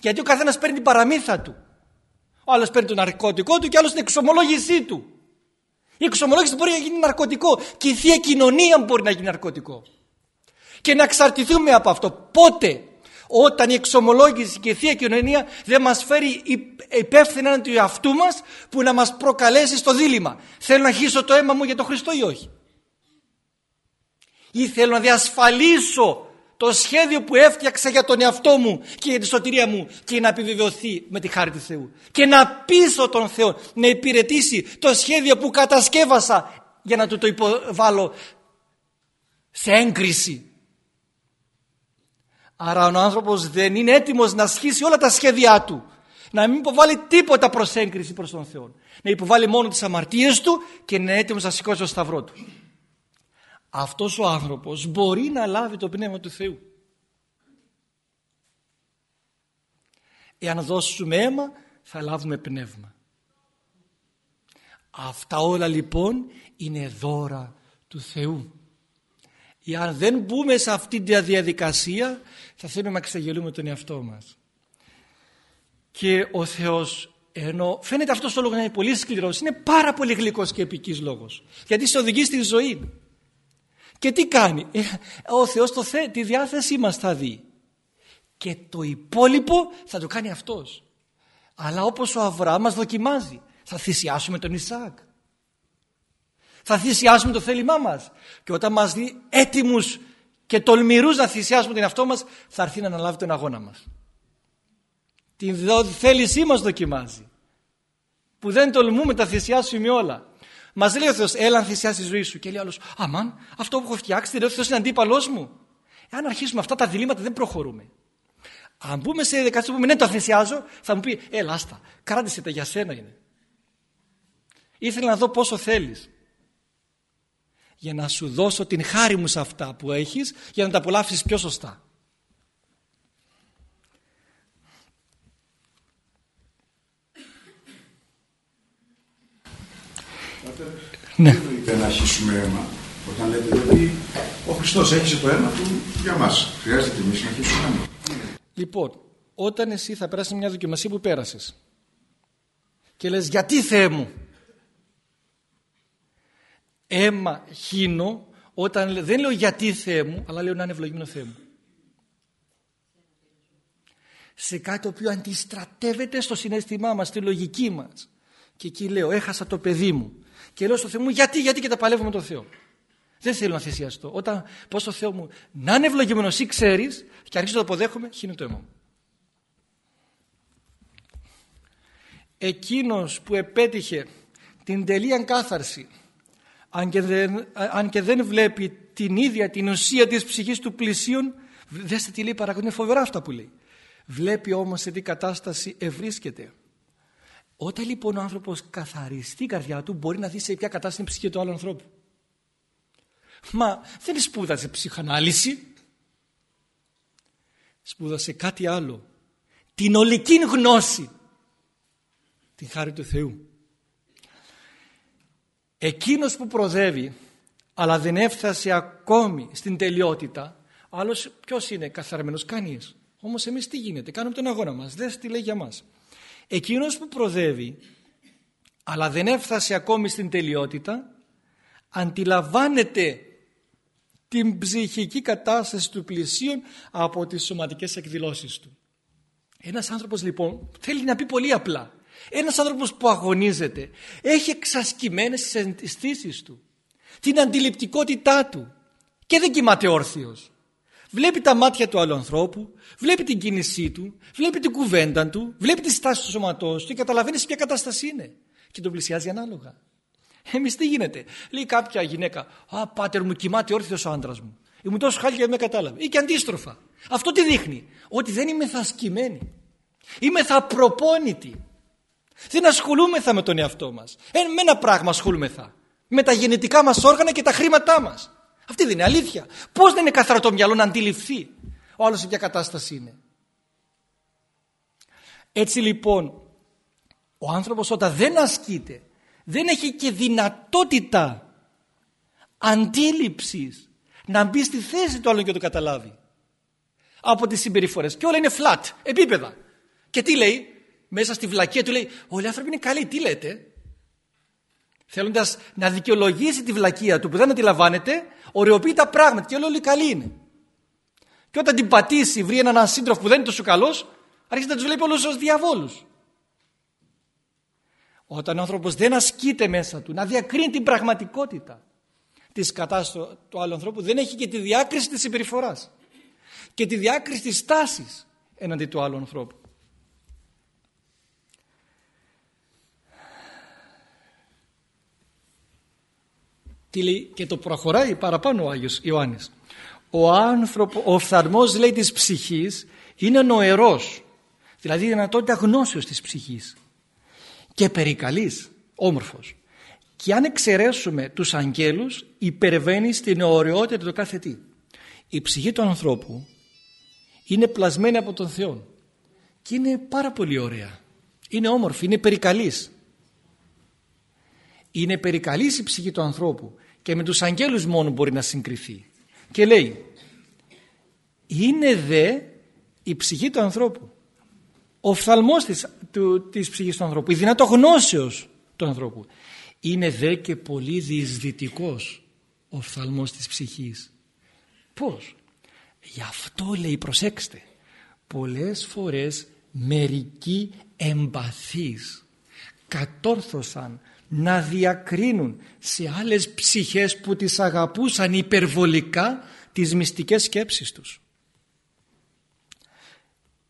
Γιατί ο καθένας παίρνει την παραμύθα του. Ο άλλος παίρνει το ναρκωτικό του και άλλος την εξομολόγησή του. Η εξομολόγηση μπορεί να γίνει ναρκωτικό και η Θεία Κοινωνία μπορεί να γίνει ναρκωτικό. Και να εξαρτηθούμε από αυτό. Πότε όταν η εξομολόγηση και η Θεία Κοινωνία δεν μας φέρει υπεύθυνα έναν του εαυτού μας που να μας προκαλέσει στο δίλημα. Θέλω να χύσω το αίμα μου για τον Χριστό ή όχι; Ή θέλω να διασφαλίσω το σχέδιο που έφτιαξα για τον εαυτό μου και για τη σωτηρία μου και να επιβεβαιωθεί με τη χάρη του Θεού. Και να πείσω τον Θεό να υπηρετήσει το σχέδιο που κατασκεύασα για να του το υποβάλω σε έγκριση. Άρα ο άνθρωπος δεν είναι έτοιμος να ασχίσει όλα τα σχέδιά του. Να μην υποβάλει τίποτα προς έγκριση προς τον Θεό. Να υποβάλει μόνο τις αμαρτίες του και να είναι έτοιμος να σηκώσει το σταυρό του αυτός ο άνθρωπος μπορεί να λάβει το Πνεύμα του Θεού. Εάν δώσουμε αίμα θα λάβουμε πνεύμα. Αυτά όλα λοιπόν είναι δώρα του Θεού. Εάν δεν μπούμε σε αυτή τη διαδικασία θα θέλουμε να ξεγελούμε τον εαυτό μας. Και ο Θεός ενώ φαίνεται αυτός ο λόγος να είναι πολύ σκληρός είναι πάρα πολύ γλυκός και επικής λόγος. Γιατί σε οδηγεί στη ζωή. Και τι κάνει; Ε, ο Θεός το θε, τη διάθεσή μας θα δει. Και το υπόλοιπο θα το κάνει Αυτός. Αλλά όπως ο Αβραάμ μας δοκιμάζει. Θα θυσιάσουμε τον Ισaac. Θα θυσιάσουμε το θέλημά μας. Και όταν μας δει έτοιμους και τολμηρούς να θυσιάσουμε τον εαυτό μας θα έρθει να αναλάβει τον αγώνα μας. Την θέλησή μας δοκιμάζει. Που δεν τολμούμε τα θυσιάσουμε όλα. Μας λέει ο Θεός, έλα να θυσιάσεις τη ζωή σου. Και λέει άλλος, Αμάν, αυτό που έχω φτιάξει, δεν ο Θεός είναι αντίπαλός μου. Εάν αρχίσουμε αυτά τα διλήμματα, δεν προχωρούμε. Αν μπούμε σε διαδικασία που πούμε ναι, το θυσιάζω, θα μου πει, έλα, άστα, κράτησε τα για σένα είναι. Ήθελα να δω πόσο θέλεις. Για να σου δώσω την χάρη μου σε αυτά που έχεις, για να τα απολαύσεις πιο σωστά. Ναι. Δεν να αρχίσουμε αίμα; Όταν λέτε ότι ο Χριστός έχεις το αίμα του για μας. Χρειάζεται και εμείς να αρχίσουμε αίμα. Λοιπόν, όταν εσύ θα περάσει μια δοκιμασία που πέρασες και λες γιατί Θεέ μου αίμα χύνω όταν δεν λέω γιατί Θεέ μου αλλά λέω να είναι ευλογημένο Θεέ μου σε κάτι το οποίο αντιστρατεύεται στο συνέστημά μας, στη λογική μας και εκεί λέω έχασα το παιδί μου και λέω στο Θεό μου γιατί, γιατί και τα παλεύω με τον Θεό. Δεν θέλω να θυσιαστώ. Όταν πω στο Θεό μου να είναι ευλογημένο ή ξέρεις και αρχίζω να το αποδέχομαι, χύνει το αίμα μου. Εκείνος που επέτυχε την τελεία κάθαρση αν και, δεν, αν και δεν βλέπει την ίδια την ουσία της ψυχής του πλησίον δέστε τι λέει παρακολουθεί, είναι φοβερά αυτά που λέει βλέπει όμως σε τι κατάσταση ευρίσκεται όταν λοιπόν ο άνθρωπος καθαριστεί η καρδιά του μπορεί να δει σε ποια κατάσταση είναι η ψυχή του άλλου ανθρώπου. Μα δεν σπούδασε ψυχανάλυση. Σπούδασε κάτι άλλο. Την ολική γνώση. Την χάρη του Θεού. Εκείνος που προδεύει αλλά δεν έφτασε ακόμη στην τελειότητα άλλος ποιος είναι καθαρμένος κανείς. Όμως εμείς τι γίνεται κάνουμε τον αγώνα μας. Δες τι λέει για μας. Εκείνος που προδεύει αλλά δεν έφτασε ακόμη στην τελειότητα αντιλαμβάνεται την ψυχική κατάσταση του πλησίον από τις σωματικές εκδηλώσεις του. Ένας άνθρωπος λοιπόν θέλει να πει πολύ απλά. Ένας άνθρωπος που αγωνίζεται έχει εξασκημένες τις αισθήσεις του. Την αντιληπτικότητά του. και δεν κοιμάται όρθιος. Βλέπει τα μάτια του άλλου ανθρώπου, βλέπει την κίνησή του, βλέπει την κουβέντα του, βλέπει τη στάση του σώματός του και καταλαβαίνει σε ποια κατάσταση είναι. Και τον πλησιάζει ανάλογα. Εμείς τι γίνεται; Λέει κάποια γυναίκα, Α, πάτερ μου, κοιμάται όρθιος ο άντρας μου. Ήμουν τόσο χάλια και με κατάλαβε. Ή και αντίστροφα. Αυτό τι δείχνει; Ότι δεν είμαι θασκημένη. Είμαι θα προπόνητη. Δεν ασχολούμεθα με τον εαυτό μας. Ε, με ένα πράγμα ασχολούμεθα. Με τα γενετικά μας όργανα και τα χρήματά μας. Αυτή δεν είναι αλήθεια. Πώς δεν είναι καθαρό το μυαλό να αντιληφθεί ο άλλος σε ποια κατάσταση είναι. Έτσι λοιπόν, ο άνθρωπος όταν δεν ασκείται, δεν έχει και δυνατότητα αντίληψης να μπει στη θέση του άλλου και το καταλάβει. Από τις συμπεριφορές. Και όλα είναι flat, επίπεδα. Και τι λέει, μέσα στη βλακία του λέει, όλοι οι άνθρωποι είναι καλοί, τι λέτε; Θέλοντας να δικαιολογήσει τη βλακεία του που δεν αντιλαμβάνεται, ωρεοποιεί τα πράγματα και όλοι καλοί είναι. Και όταν την πατήσει, βρει έναν σύντροφο που δεν είναι τόσο καλός, αρχίζει να τους βλέπει όλους ως διαβόλους. Όταν ο άνθρωπος δεν ασκείται μέσα του να διακρίνει την πραγματικότητα της κατάστασης του άλλου ανθρώπου, δεν έχει και τη διάκριση της συμπεριφοράς και τη διάκριση της τάσης έναντι του άλλου ανθρώπου. Και το προχωράει παραπάνω ο Άγιος Ιωάννης. Ο άνθρωπο, ο οφθαλμός λέει της ψυχής είναι νοερός. Δηλαδή η δυνατότητα γνώσεως της ψυχής. Και περικαλής, όμορφος. Και αν εξαιρέσουμε τους αγγέλους υπερβαίνει στην ωραιότητα του κάθε τι. Η ψυχή του ανθρώπου είναι πλασμένη από τον Θεό και είναι πάρα πολύ ωραία. Είναι όμορφη, είναι περικαλής είναι περικαλής η ψυχή του ανθρώπου και με τους αγγέλους μόνο μπορεί να συγκριθεί. Και λέει είναι δε η ψυχή του ανθρώπου ο φθαλμός της, του, της ψυχής του ανθρώπου η δυνατό γνώσεως του ανθρώπου. Είναι δε και πολύ διεισδυτικός ο φθαλμός της ψυχής πως γι' αυτό λέει προσέξτε πολλές φορές μερικοί εμπαθείς κατόρθωσαν να διακρίνουν σε άλλες ψυχές που τις αγαπούσαν υπερβολικά τις μυστικές σκέψεις τους.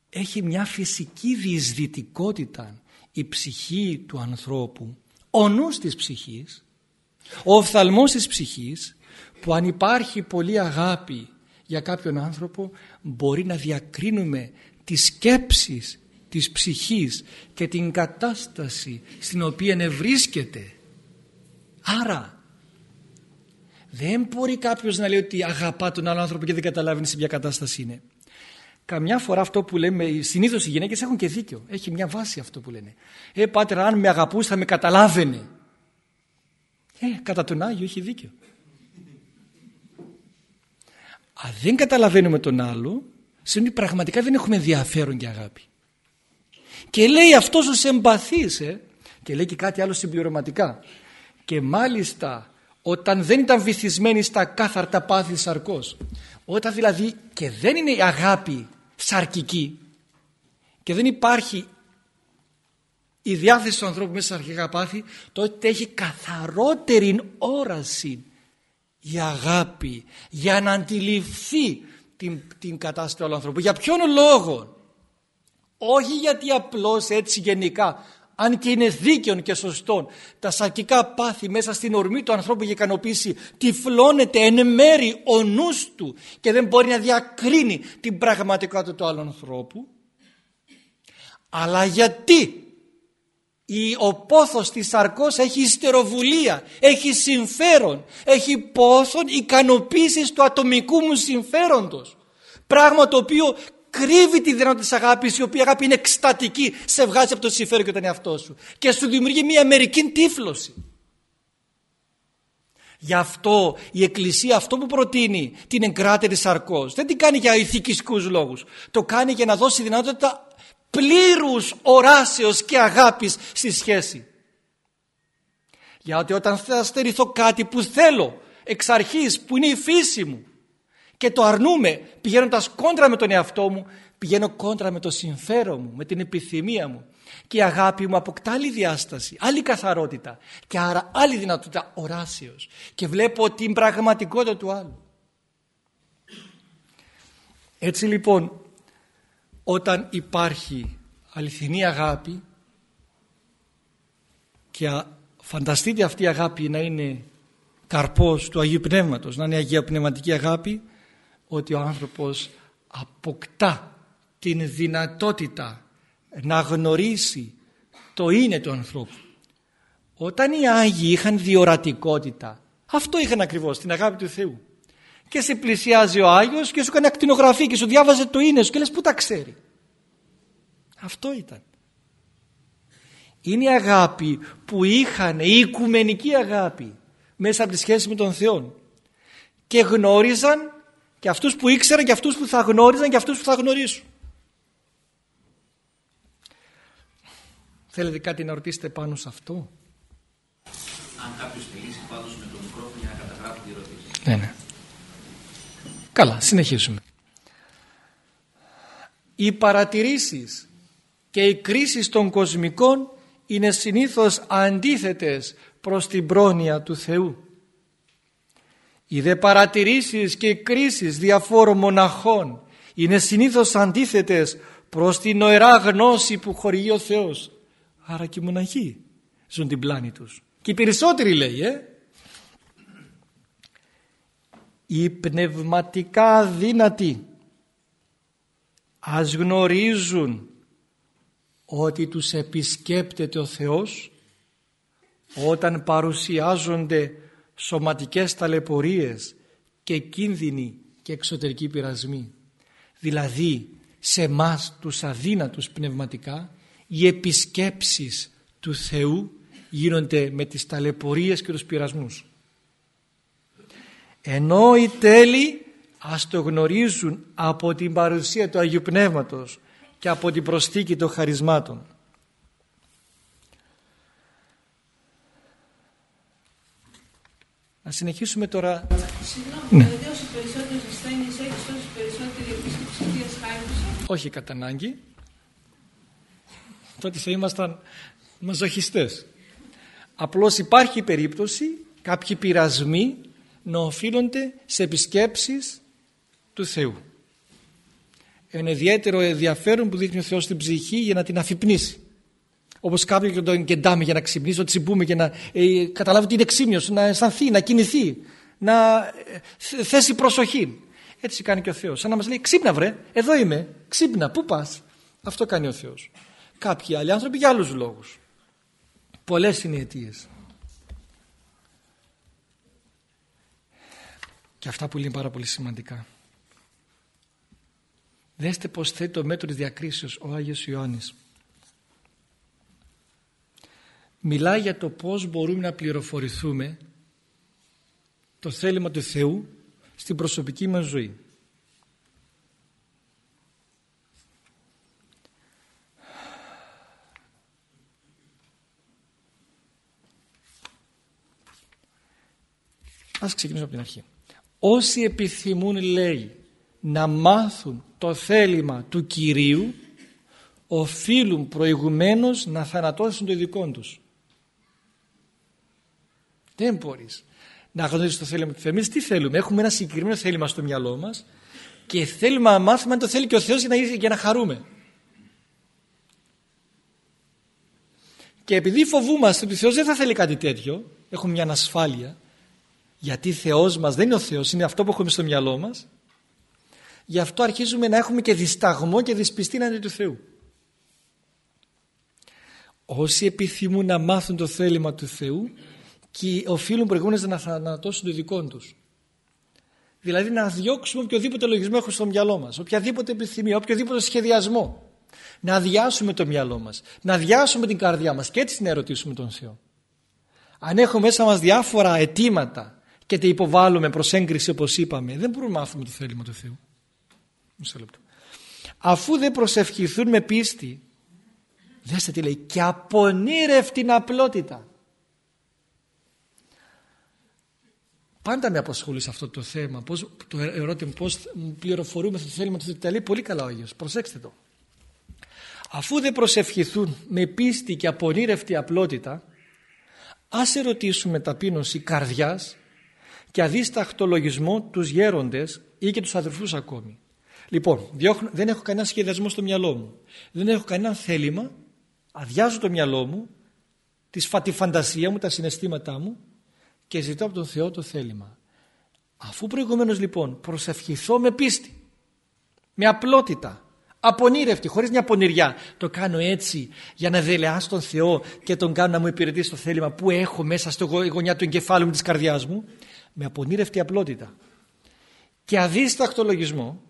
Έχει μια φυσική διεισδυτικότητα η ψυχή του ανθρώπου, ο νους της ψυχής, ο οφθαλμός της ψυχής που αν υπάρχει πολύ αγάπη για κάποιον άνθρωπο μπορεί να διακρίνουμε τις σκέψεις της ψυχής και την κατάσταση στην οποία βρίσκεται. Άρα δεν μπορεί κάποιος να λέει ότι αγαπά τον άλλο άνθρωπο και δεν καταλάβει σε ποια κατάσταση είναι. Καμιά φορά αυτό που λέμε, συνήθως οι γυναίκες έχουν και δίκιο. Έχει μια βάση αυτό που λένε. Ε, πάτερ, αν με αγαπούσε θα με καταλάβαινε. Ε, κατά τον Άγιο έχει δίκιο. Αν δεν καταλαβαίνουμε τον άλλο, σημαίνει πραγματικά δεν έχουμε ενδιαφέρον και αγάπη. Και λέει αυτός ο εμπαθής ε, και λέει και κάτι άλλο συμπληρωματικά και μάλιστα όταν δεν ήταν βυθισμένη στα κάθαρτα πάθη σαρκός όταν δηλαδή και δεν είναι η αγάπη σαρκική και δεν υπάρχει η διάθεση του ανθρώπου μέσα στα αρχικά πάθη τότε έχει καθαρότερη όραση η αγάπη για να αντιληφθεί την, την κατάσταση του ανθρώπου. Για ποιον λόγο όχι γιατί απλώς έτσι γενικά, αν και είναι δίκαιο και σωστό, τα σαρκικά πάθη μέσα στην ορμή του ανθρώπου για ικανοποίηση τυφλώνεται εν μέρη ο νους του και δεν μπορεί να διακρίνει την πραγματικότητα του άλλου ανθρώπου. Αλλά γιατί ο πόθος της σαρκός έχει ιστεροβουλία, έχει συμφέρον, έχει πόθον ικανοποίησης του ατομικού μου συμφέροντος. Πράγμα το οποίο κρύβει τη δυνατότητα της αγάπης η οποία αγάπη είναι εκστατική σε βγάζει από το συμφέρον και τον εαυτό σου. Και σου δημιουργεί μια μερική τύφλωση. Γι' αυτό η Εκκλησία αυτό που προτείνει την εγκράτερη σαρκός δεν την κάνει για ηθικιστικούς λόγους. Το κάνει για να δώσει δυνατότητα πλήρους οράσεως και αγάπης στη σχέση. Γιατί όταν θα στερηθώ κάτι που θέλω εξ αρχής που είναι η φύση μου και το αρνούμε. Πηγαίνοντας κόντρα με τον εαυτό μου πηγαίνω κόντρα με το συμφέρον μου με την επιθυμία μου. Και η αγάπη μου αποκτά άλλη διάσταση άλλη καθαρότητα και άρα άλλη δυνατότητα οράσεως. Και βλέπω την πραγματικότητα του άλλου. Έτσι λοιπόν όταν υπάρχει αληθινή αγάπη και φανταστείτε αυτή η αγάπη να είναι καρπός του Αγίου Πνεύματος, να είναι Αγία Πνευματική αγάπη, ότι ο άνθρωπος αποκτά την δυνατότητα να γνωρίσει το είναι του ανθρώπου. Όταν οι Άγιοι είχαν διορατικότητα, αυτό είχαν ακριβώς, την αγάπη του Θεού. Και σε πλησιάζει ο Άγιος και σου έκανε ακτινογραφή και σου διάβαζε το είναι σου και λες πού τα ξέρει. Αυτό ήταν. Είναι η αγάπη που είχαν, η οικουμενική αγάπη μέσα από τη σχέση με τον Θεό. Και γνώριζαν και αυτούς που ήξεραν και αυτούς που θα γνώριζαν και αυτούς που θα γνωρίσουν. Θέλετε κάτι να ρωτήσετε πάνω σε αυτό; Αν κάποιος μιλήσει πάντως με το μικρόφωνο για να καταγράφει τη ερωτήση. Ναι, ναι. Καλά, συνεχίσουμε. Οι παρατηρήσεις και οι κρίσεις των κοσμικών είναι συνήθως αντίθετες προς την πρόνοια του Θεού. Οι δε παρατηρήσεις και οι κρίσεις διαφόρων μοναχών είναι συνήθως αντίθετες προς την νοερά γνώση που χορηγεί ο Θεός. Άρα και οι μοναχοί ζουν την πλάνη τους. Και οι περισσότεροι λέει, ε. Οι πνευματικά δύνατοι ας γνωρίζουν ότι τους επισκέπτεται ο Θεός όταν παρουσιάζονται σωματικές ταλαιπωρίες και κίνδυνοι και εξωτερικοί πειρασμοί. Δηλαδή σε μας τους αδύνατους πνευματικά οι επισκέψεις του Θεού γίνονται με τις ταλαιπωρίες και τους πειρασμούς. Ενώ οι τέλειοι ας το γνωρίζουν από την παρουσία του Αγίου Πνεύματος και από την προσθήκη των χαρισμάτων. Να συνεχίσουμε τώρα. Συγγνώμη, ναι. δηλαδή όσο περισσότερε ασθένειε έχει, τόσο περισσότερη επίσκεψη Θεία Όχι κατά ανάγκη. Τότε θα ήμασταν μαζοχιστές. Απλώς υπάρχει περίπτωση κάποιοι πειρασμοί να οφείλονται σε επισκέψεις του Θεού ένα ιδιαίτερο ενδιαφέρον που δείχνει ο Θεός στην ψυχή για να την αφυπνίσει. Όπως κάποιοι και τον κεντάμε για να ξυπνήσει, ότι τσιμπούμε και να ε, καταλάβει ότι είναι ξύμιος, να αισθανθεί, να κινηθεί, να ε, θέσει προσοχή. Έτσι κάνει και ο Θεός. Σαν να μας λέει ξύπνα βρε, εδώ είμαι, ξύπνα, πού πας; Αυτό κάνει ο Θεός. Κάποιοι άλλοι άνθρωποι για άλλους λόγους. Πολλές είναι οι αιτίες. Και αυτά που είναι πάρα πολύ σημαντικά. Δέστε πως θέτει το μέτρο της διακρίσεως ο Άγιος Ιωάννης. Μιλάει για το πώς μπορούμε να πληροφορηθούμε το θέλημα του Θεού στην προσωπική μας ζωή. Ας ξεκινήσουμε από την αρχή. Όσοι επιθυμούν λέει να μάθουν το θέλημα του Κυρίου οφείλουν προηγουμένως να θανατώσουν το δικό τους. Δεν μπορείς να γνωρίσεις το θέλημα του Θεού. Εμείς τι θέλουμε; Έχουμε ένα συγκεκριμένο θέλημα στο μυαλό μας και θέλουμε να μάθουμε αν το θέλει και ο Θεός για να, για να χαρούμε. Και επειδή φοβούμαστε ότι ο Θεός δεν θα θέλει κάτι τέτοιο, έχουμε μια ανασφάλεια, γιατί Θεός μας δεν είναι ο Θεός, είναι αυτό που έχουμε στο μυαλό μας, Γι' αυτό αρχίζουμε να έχουμε και δισταγμό και δυσπιστή αντί του Θεού. Όσοι επιθυμούν να μάθουν το θέλημα του Θεού και οφείλουν προηγούμενες να θανατώσουν το δικό τους. Δηλαδή να διώξουμε οποιοδήποτε λογισμό έχουμε στο μυαλό μας, οποιαδήποτε επιθυμία, οποιοδήποτε σχεδιασμό. Να αδειάσουμε το μυαλό μας, να αδειάσουμε την καρδιά μας και έτσι να ερωτήσουμε τον Θεό. Αν έχουμε μέσα μας διάφορα αιτήματα και τα υποβάλλουμε προς έγκριση όπως είπαμε, δεν μπορούμε να μάθουμε το θέλημα του Θεού. Αφού δεν προσευχηθούν με πίστη, δέστε τι λέει, και απονήρευτην απλότητα. Πάντα με απασχολεί αυτό το θέμα, πώς, το ερώτημα πώς πληροφορούμε αυτό το θέλημα του Τα λέει πολύ καλά ο Άγιος, προσέξτε το. Αφού δεν προσευχηθούν με πίστη και απονήρευτη απλότητα, ας ερωτήσουμε ταπείνωση καρδιάς και αδίσταχτο λογισμό τους γέροντες ή και τους αδερφούς ακόμη. Λοιπόν, διώχνω, δεν έχω κανένα σχεδιασμό στο μυαλό μου. Δεν έχω κανένα θέλημα. Αδειάζω το μυαλό μου, τη φαντασία μου, τα συναισθήματά μου και ζητώ από τον Θεό το θέλημα. Αφού προηγουμένως λοιπόν προσευχηθώ με πίστη, με απλότητα, απονήρευτη, χωρίς μια πονηριά, το κάνω έτσι για να δελεάσω τον Θεό και τον κάνω να μου υπηρετήσει το θέλημα που έχω μέσα στο γωνιά του εγκεφάλου μου της καρδιάς μου, με απονήρευτη απλότητα και αδίστακτο λογισμό,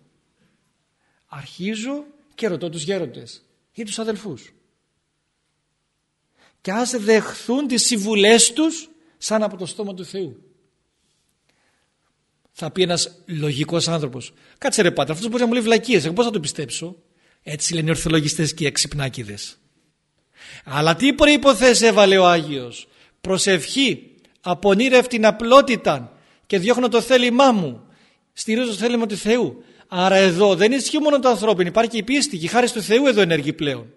αρχίζω και ρωτώ τους γέροντες ή τους αδελφούς και ας δεχθούν τις συμβουλές τους σαν από το στόμα του Θεού. Θα πει ένας λογικός άνθρωπος κάτσε ρε πάτερ αυτός μπορεί να μου λέει βλακίες εγώ πώς θα το πιστέψω; Έτσι λένε οι ορθολογιστές και οι εξυπνάκιδες αλλά τι προϋποθέσεις έβαλε ο Άγιος; Προσευχή απονήρευτην απλότητα και διώχνω το θέλημά μου. Στηρίζω το θέλημα του Θεού. Άρα εδώ δεν ισχύει μόνο το ανθρώπινο υπάρχει και η πίστη και η χάρη του Θεού εδώ ενεργεί πλέον.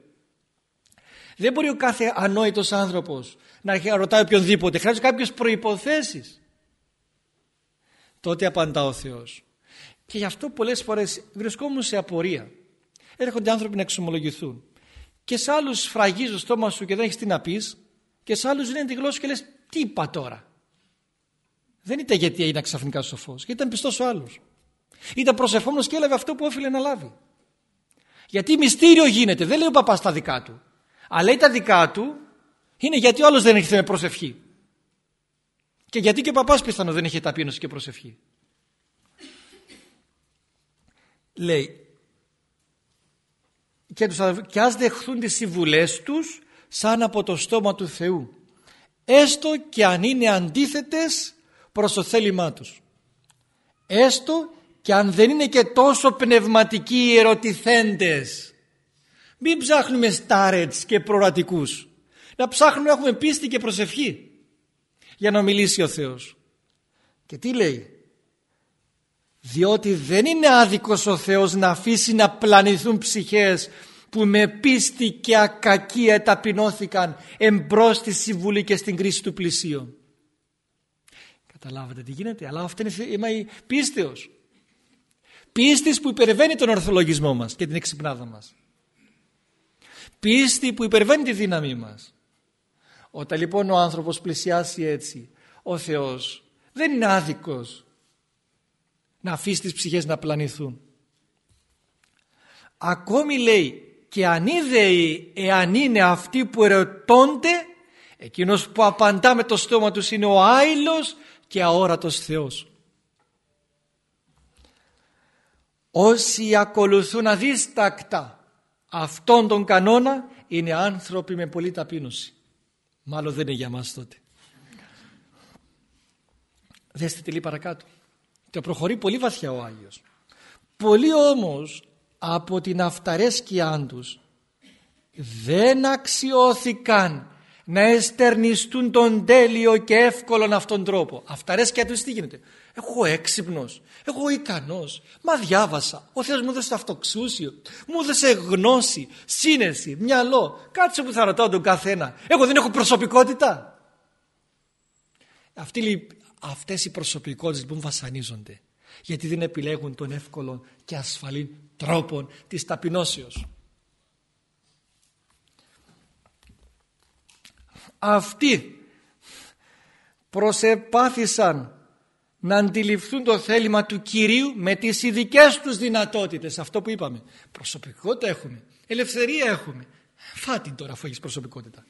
Δεν μπορεί ο κάθε ανόητος άνθρωπος να ρωτάει οποιονδήποτε. Χρειάζεται κάποιες προϋποθέσεις. Τότε απαντά ο Θεός. Και γι' αυτό πολλές φορές βρισκόμουν σε απορία. Έρχονται άνθρωποι να εξομολογηθούν. Και σε άλλους φραγίζει το στόμα σου και δεν έχεις τι να πεις. Και σε άλλους λένε τη γλώσσα και λες τι είπα τώρα; Δεν ήταν γιατί έγινε ξαφνικά σοφός. Γιατί ήταν πιστός ο άλλος. Ήταν προσευχόμενος και έλαβε αυτό που όφιλε να λάβει. Γιατί μυστήριο γίνεται. Δεν λέει ο παπάς τα δικά του. Αλλά ή τα δικά του είναι γιατί ο άλλος δεν έχει με προσευχή. Και γιατί και ο παπάς πιθανό δεν έχει ταπείνωση και προσευχή. Λέει και, τους, και ας δεχθούν τις συμβουλές τους σαν από το στόμα του Θεού έστω και αν είναι αντίθετες προς το θέλημά τους έστω και αν δεν είναι και τόσο πνευματικοί οι ερωτηθέντες μην ψάχνουμε στάρετς και προορατικούς. Να ψάχνουμε να έχουμε πίστη και προσευχή για να μιλήσει ο Θεός. Και τι λέει; Διότι δεν είναι άδικος ο Θεός να αφήσει να πλανηθούν ψυχές που με πίστη και ακακία ταπεινώθηκαν εμπρός στη συμβουλή και στην κρίση του πλησίου. Καταλάβατε τι γίνεται; Αλλά αυτό είναι η πίστεως. Πίστης που υπερβαίνει τον ορθολογισμό μας και την εξυπνάδα μας πίστη που υπερβαίνει τη δύναμή μας. Όταν λοιπόν ο άνθρωπος πλησιάσει έτσι, ο Θεός δεν είναι άδικος να αφήσει τις ψυχές να πλανηθούν. Ακόμη λέει και ανίδεοι εάν είναι αυτοί που ερωτώνται εκείνος που απαντά με το στόμα τους είναι ο άειλος και αόρατος Θεός. Όσοι ακολουθούν αδίστακτα αυτόν τον κανόνα είναι άνθρωποι με πολύ ταπείνωση. Μάλλον δεν είναι για μας τότε. Δέστε τι λέει παρακάτω. Και προχωρεί πολύ βαθιά ο Άγιος. Πολλοί όμως από την αυταρέσκειά τους δεν αξιώθηκαν να εστερνιστούν τον τέλειο και εύκολον αυτόν τρόπο. Αυταρέσκεια τους τι γίνεται. Εγώ έξυπνος, εγώ ικανός, μα διάβασα, ο Θεός μου έδωσε αυτοξούσιο, μου έδωσε γνώση, σύνεση, μυαλό, κάτσε που θα ρωτάω τον καθένα, εγώ δεν έχω προσωπικότητα. Αυτοί, αυτές οι προσωπικότητες που βασανίζονται, γιατί δεν επιλέγουν τον εύκολο και ασφαλή τρόπο της ταπεινώσεως. Αυτοί προσεπάθησαν να αντιληφθούν το θέλημα του Κυρίου με τις ειδικές τους δυνατότητες. Αυτό που είπαμε. Προσωπικότητα έχουμε. Ελευθερία έχουμε. Φάτη τώρα αφού έχεις προσωπικότητα.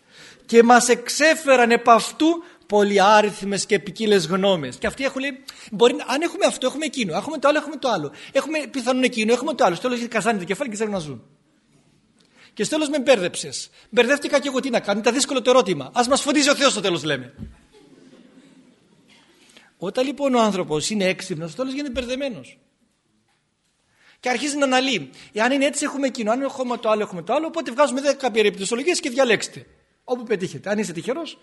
Και μας εξέφεραν επ' αυτού πολυάριθμες και ποικίλες γνώμες. Και αυτοί έχουν λέει, μπορεί, αν έχουμε αυτό έχουμε εκείνο, έχουμε το άλλο έχουμε το άλλο. Έχουμε πιθανόν εκείνο, έχουμε το άλλο. Στο τέλος καζάνες το κεφάλι και ξέρουν να ζουν. Και στο τέλος με μπέρδεψες. Μπερδεύτηκα και εγώ τι να κάνω. Ήταν δύσκολο το ερώτημα. Α μας φωτίζει ο Θεός στο τέλος λέμε. Όταν λοιπόν ο άνθρωπος είναι έξυπνος, στο τέλος γίνεται μπερδεμένος. Και αρχίζει να αναλύει. Εάν είναι έτσι, έχουμε εκείνο. Αν έχουμε το άλλο, έχουμε το άλλο. Οπότε βγάζουμε 10 περιπτωσιολογίε και διαλέξτε. Όπου πετύχετε. Αν είσαι τυχερός,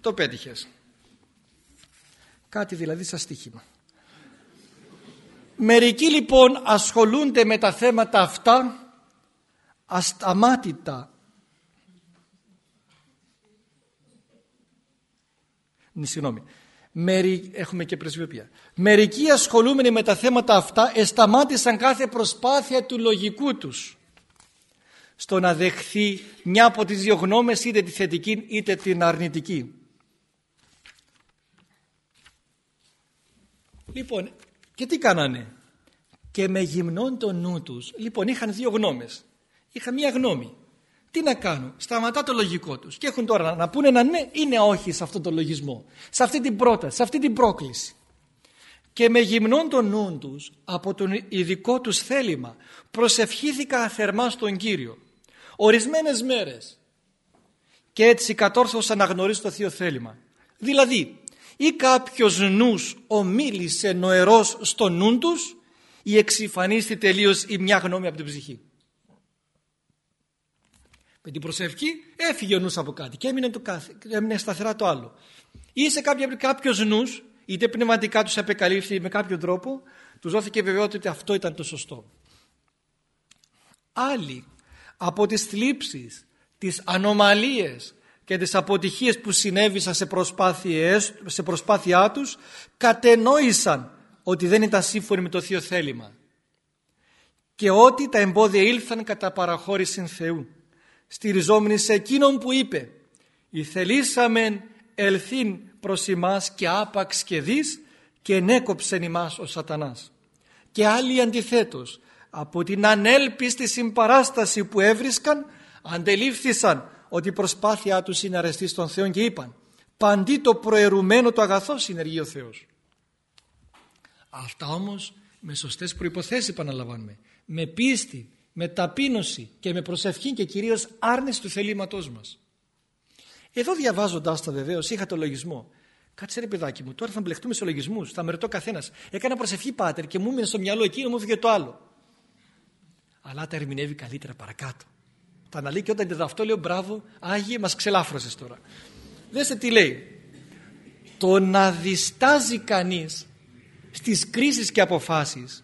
το πέτυχες. Κάτι δηλαδή σαν στοίχημα. Μερικοί λοιπόν ασχολούνται με τα θέματα αυτά ασταμάτητα. Συγγνώμη. Μερι... Έχουμε και πρεσβειοποία. Μερικοί ασχολούμενοι με τα θέματα αυτά εσταμάτησαν κάθε προσπάθεια του λογικού τους στο να δεχθεί μια από τις δύο γνώμες είτε τη θετική είτε την αρνητική. Λοιπόν, και τι κάνανε; Και με γυμνών το νου τους. Λοιπόν, είχαν δύο γνώμες. Είχαν μία γνώμη. Τι να κάνουν. Σταματά το λογικό τους. Και έχουν τώρα να πούνε ένα ναι ή ένα όχι σε αυτόν τον λογισμό. Σε αυτή την πρόταση, σε αυτή την πρόκληση. Και με γυμνών το νου τους από τον ειδικό τους θέλημα προσευχήθηκα θερμά στον Κύριο. Ορισμένες μέρες. Και έτσι κατόρθωσαν να γνωρίσουν το Θείο θέλημα. Δηλαδή, ή κάποιος νους ομίλησε νοερός στο νου τους ή εξυφανίστη τελείως η μια γνώμη από την ψυχή. Με την προσευχή έφυγε ο νους από κάτι και έμεινε, το κάθε, έμεινε σταθερά το άλλο. Ή σε κάποιος, κάποιος νους, είτε πνευματικά τους απεκαλύφθη με κάποιο τρόπο, τους δόθηκε βεβαιότητα ότι αυτό ήταν το σωστό. Άλλοι από τις θλίψεις, τις ανομαλίες και τις αποτυχίες που συνέβησαν σε, προσπάθειές, σε προσπάθειά τους κατενόησαν ότι δεν ήταν σύμφωνοι με το Θείο θέλημα και ότι τα εμπόδια ήλθαν κατά παραχώρηση Θεού στηριζόμενοι σε εκείνον που είπε «Ηθελήσαμεν ελθύν προς εμάς και άπαξ και δις και ενέκοψεν ημάς ο σατανάς». Και άλλοι αντιθέτως από την ανέλπιστη συμπαράσταση που έβρισκαν αντελήφθησαν ότι η προσπάθειά τους είναι αρεστή στον Θεό και είπαν «Παντί το προαιρουμένο το αγαθό συνεργεί ο Θεός». Αυτά όμως με σωστές προϋποθέσεις επαναλαμβάνουμε. Με πίστη, με ταπείνωση και με προσευχή και κυρίως άρνηση του θελήματός μας. Εδώ διαβάζοντάς τα βεβαίως είχα το λογισμό. Κάτσε ρε παιδάκι μου, τώρα θα μπλεχτούμε σε λογισμούς, θα με ρωτώ καθένας. Έκανα προσευχή πάτερ και μου έμεινε στο μυαλό εκείνο, μου έφυγε το άλλο. Αλλά τα ερμηνεύει καλύτερα παρακάτω. Τα αναλύει και όταν είδα αυτό λέω μπράβο, Άγιε, μας ξελάφρωσες τώρα. Δέστε τι λέει. Το να διστάζει κανείς στις κρίσεις και αποφάσεις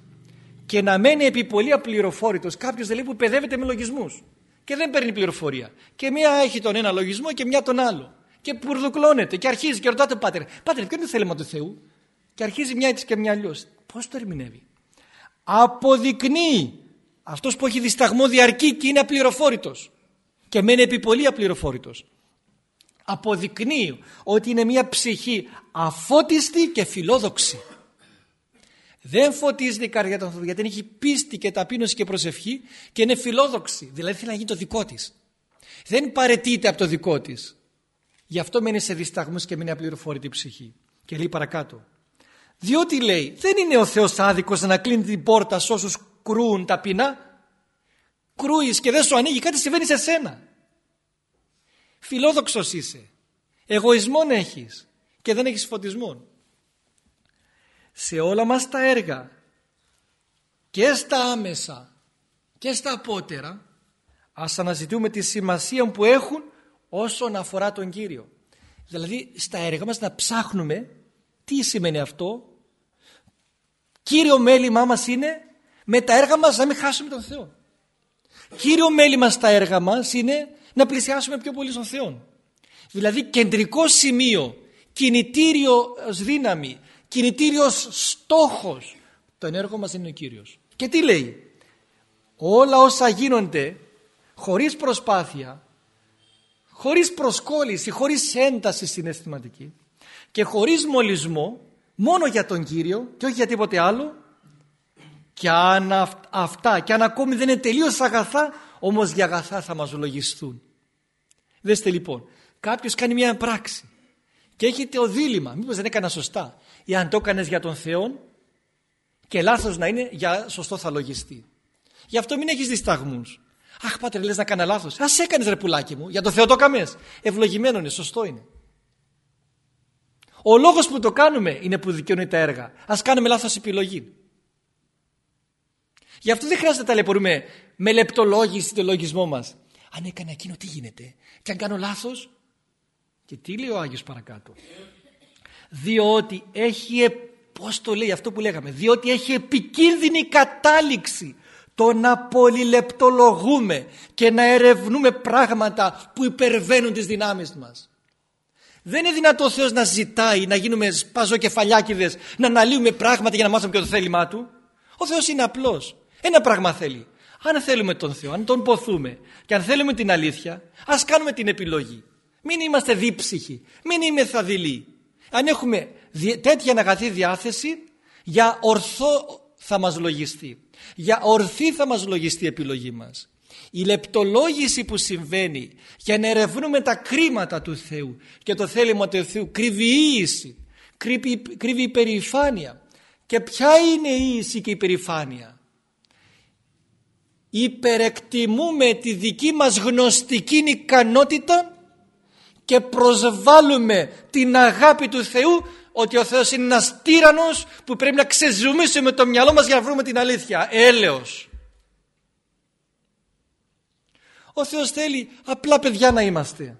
και να μένει επί πολύ απληροφόρητος κάποιος δηλαδή που παιδεύεται με λογισμούς. Και δεν παίρνει πληροφορία. Και μία έχει τον ένα λογισμό και μία τον άλλο. Και πουρδουκλώνεται και αρχίζει και ρωτάτε πάτερ. Πάτερ ποιο είναι το θέλημα του Θεού; Και αρχίζει μια έτσι και μια αλλιώς. πώς το ερμηνεύει; Αποδεικνύει αυτός που έχει δισταγμό διαρκεί και είναι απληροφόρητος. Και μένει επί πολύ απληροφόρητος. Αποδεικνύει ότι είναι μια ψυχή αφώτιστη και φιλόδοξη δεν φωτίζεται η καρδιά του ανθρώπου γιατί δεν έχει πίστη και ταπείνωση και προσευχή και είναι φιλόδοξη. Δηλαδή θέλει να γίνει το δικό της. Δεν παρετείται από το δικό της. Γι' αυτό μένει σε δισταγμούς και μένει απληροφόρητη ψυχή. Και λέει παρακάτω. Διότι λέει, δεν είναι ο Θεός άδικος να κλείνει την πόρτα σε όσους κρούουν ταπεινά. Κρούεις και δεν σου ανοίγει, κάτι συμβαίνει σε σένα. Φιλόδοξος είσαι. Εγωισμόν έχεις και δεν έχεις φωτισμό σε όλα μας τα έργα και στα άμεσα και στα απότερα ας αναζητούμε τη σημασία που έχουν όσον αφορά τον Κύριο. Δηλαδή στα έργα μας να ψάχνουμε τι σημαίνει αυτό. Κύριο μέλημά μας είναι με τα έργα μας να μην χάσουμε τον Θεό. Κύριο μέλημα στα έργα μας είναι να πλησιάσουμε πιο πολύ στον Θεό. Δηλαδή κεντρικό σημείο, κινητήριο δύναμη, κινητήριος στόχος. Το ενέργο μας είναι ο Κύριος. Και τι λέει; Όλα όσα γίνονται χωρίς προσπάθεια χωρίς προσκόλληση χωρίς ένταση συναισθηματική και χωρίς μολυσμό μόνο για τον Κύριο και όχι για τίποτε άλλο. Και αν αυτά και αν ακόμη δεν είναι τελείως αγαθά όμως για αγαθά θα μας λογιστούν. Δέστε λοιπόν κάποιος κάνει μια πράξη και έχει το δίλημα μήπως δεν έκανα σωστά ή αν το έκανες για τον Θεό και λάθος να είναι για σωστό θα λογιστεί. Γι' αυτό μην έχεις δισταγμούς. Αχ πάτερ λες να κάνω λάθος. Ας έκανες ρε πουλάκι μου. Για τον Θεό το έκαμες. Ευλογημένο είναι, σωστό είναι. Ο λόγος που το κάνουμε είναι που δικαιώνει τα έργα. Ας κάνουμε λάθος επιλογή. Γι' αυτό δεν χρειάζεται να ταλαιπωρούμε με λεπτολόγηση το λογισμό μας. Αν έκανε εκείνο τι γίνεται; Και αν κάνω λάθος; Και τι λέει ο Άγιος παρακάτω; Διότι έχει, πώς το λέει αυτό που λέγαμε, διότι έχει επικίνδυνη κατάληξη το να πολυλεπτολογούμε και να ερευνούμε πράγματα που υπερβαίνουν τις δυνάμεις μας. Δεν είναι δυνατό ο Θεός να ζητάει να γίνουμε σπαζοκεφαλιάκιδες, να αναλύουμε πράγματα για να μάθουμε και το θέλημά Του. Ο Θεός είναι απλός. Ένα πράγμα θέλει. Αν θέλουμε τον Θεό, αν τον ποθούμε και αν θέλουμε την αλήθεια, ας κάνουμε την επιλογή. Μην είμαστε δίψυχοι, μην είμαι θαδιλοί. Αν έχουμε τέτοια αγαθή διάθεση, για ορθό θα μας λογιστεί. Για ορθή θα μας λογιστεί η επιλογή μας. Η λεπτολόγηση που συμβαίνει για να ερευνούμε τα κρίματα του Θεού και το θέλημα του Θεού κρύβει ίηση, κρύβει, κρύβει υπερηφάνεια. Και ποια είναι η ίηση και η υπερηφάνεια; Υπερεκτιμούμε τη δική μας γνωστική ικανότητα και προσβάλλουμε την αγάπη του Θεού ότι ο Θεός είναι ένας τύρανος που πρέπει να ξεζουμίσουμε το μυαλό μας για να βρούμε την αλήθεια. Έλεος. Ο Θεός θέλει απλά παιδιά να είμαστε.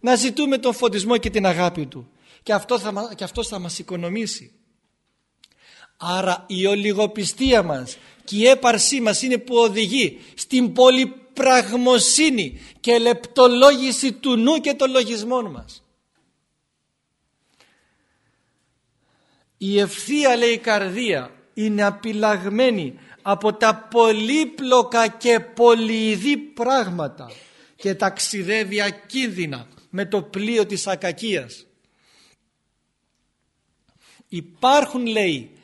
Να ζητούμε τον φωτισμό και την αγάπη Του. Και, αυτό θα, και αυτός θα μας οικονομήσει. Άρα η ολιγοπιστία μας και η έπαρσή μας είναι που οδηγεί στην πολυπραγμοσύνη και λεπτολόγηση του νου και των λογισμών μας. Η ευθεία λέει καρδία είναι απειλαγμένη από τα πολύπλοκα και πολυειδή πράγματα και ταξιδεύει ακίνδυνα με το πλοίο της ακακίας. Υπάρχουν λέει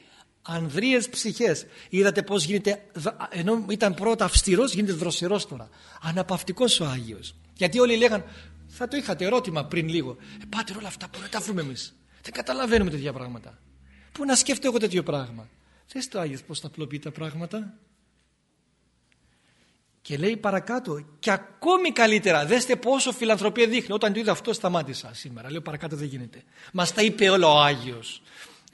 ανδρείες ψυχές. Είδατε πώς γίνεται, ενώ ήταν πρώτα αυστηρός γίνεται δροσερός τώρα. Αναπαυτικός ο Άγιος. Γιατί όλοι λέγαν, θα το είχατε ερώτημα πριν λίγο. Ε, πάτε όλα αυτά που να τα βρούμε εμείς. Δεν καταλαβαίνουμε τέτοια πράγματα. Πού να σκέφτομαι εγώ τέτοιο πράγμα. Θες το Άγιος πώς θα απλοποιεί τα πράγματα; Και λέει παρακάτω και ακόμη καλύτερα δέστε πόσο φιλανθρωπία δείχνει. Όταν το είδα αυτό σταμάτησα σήμερα. Λέω παρακάτω δεν γίνεται. Μας τα είπε όλο ο Άγιος.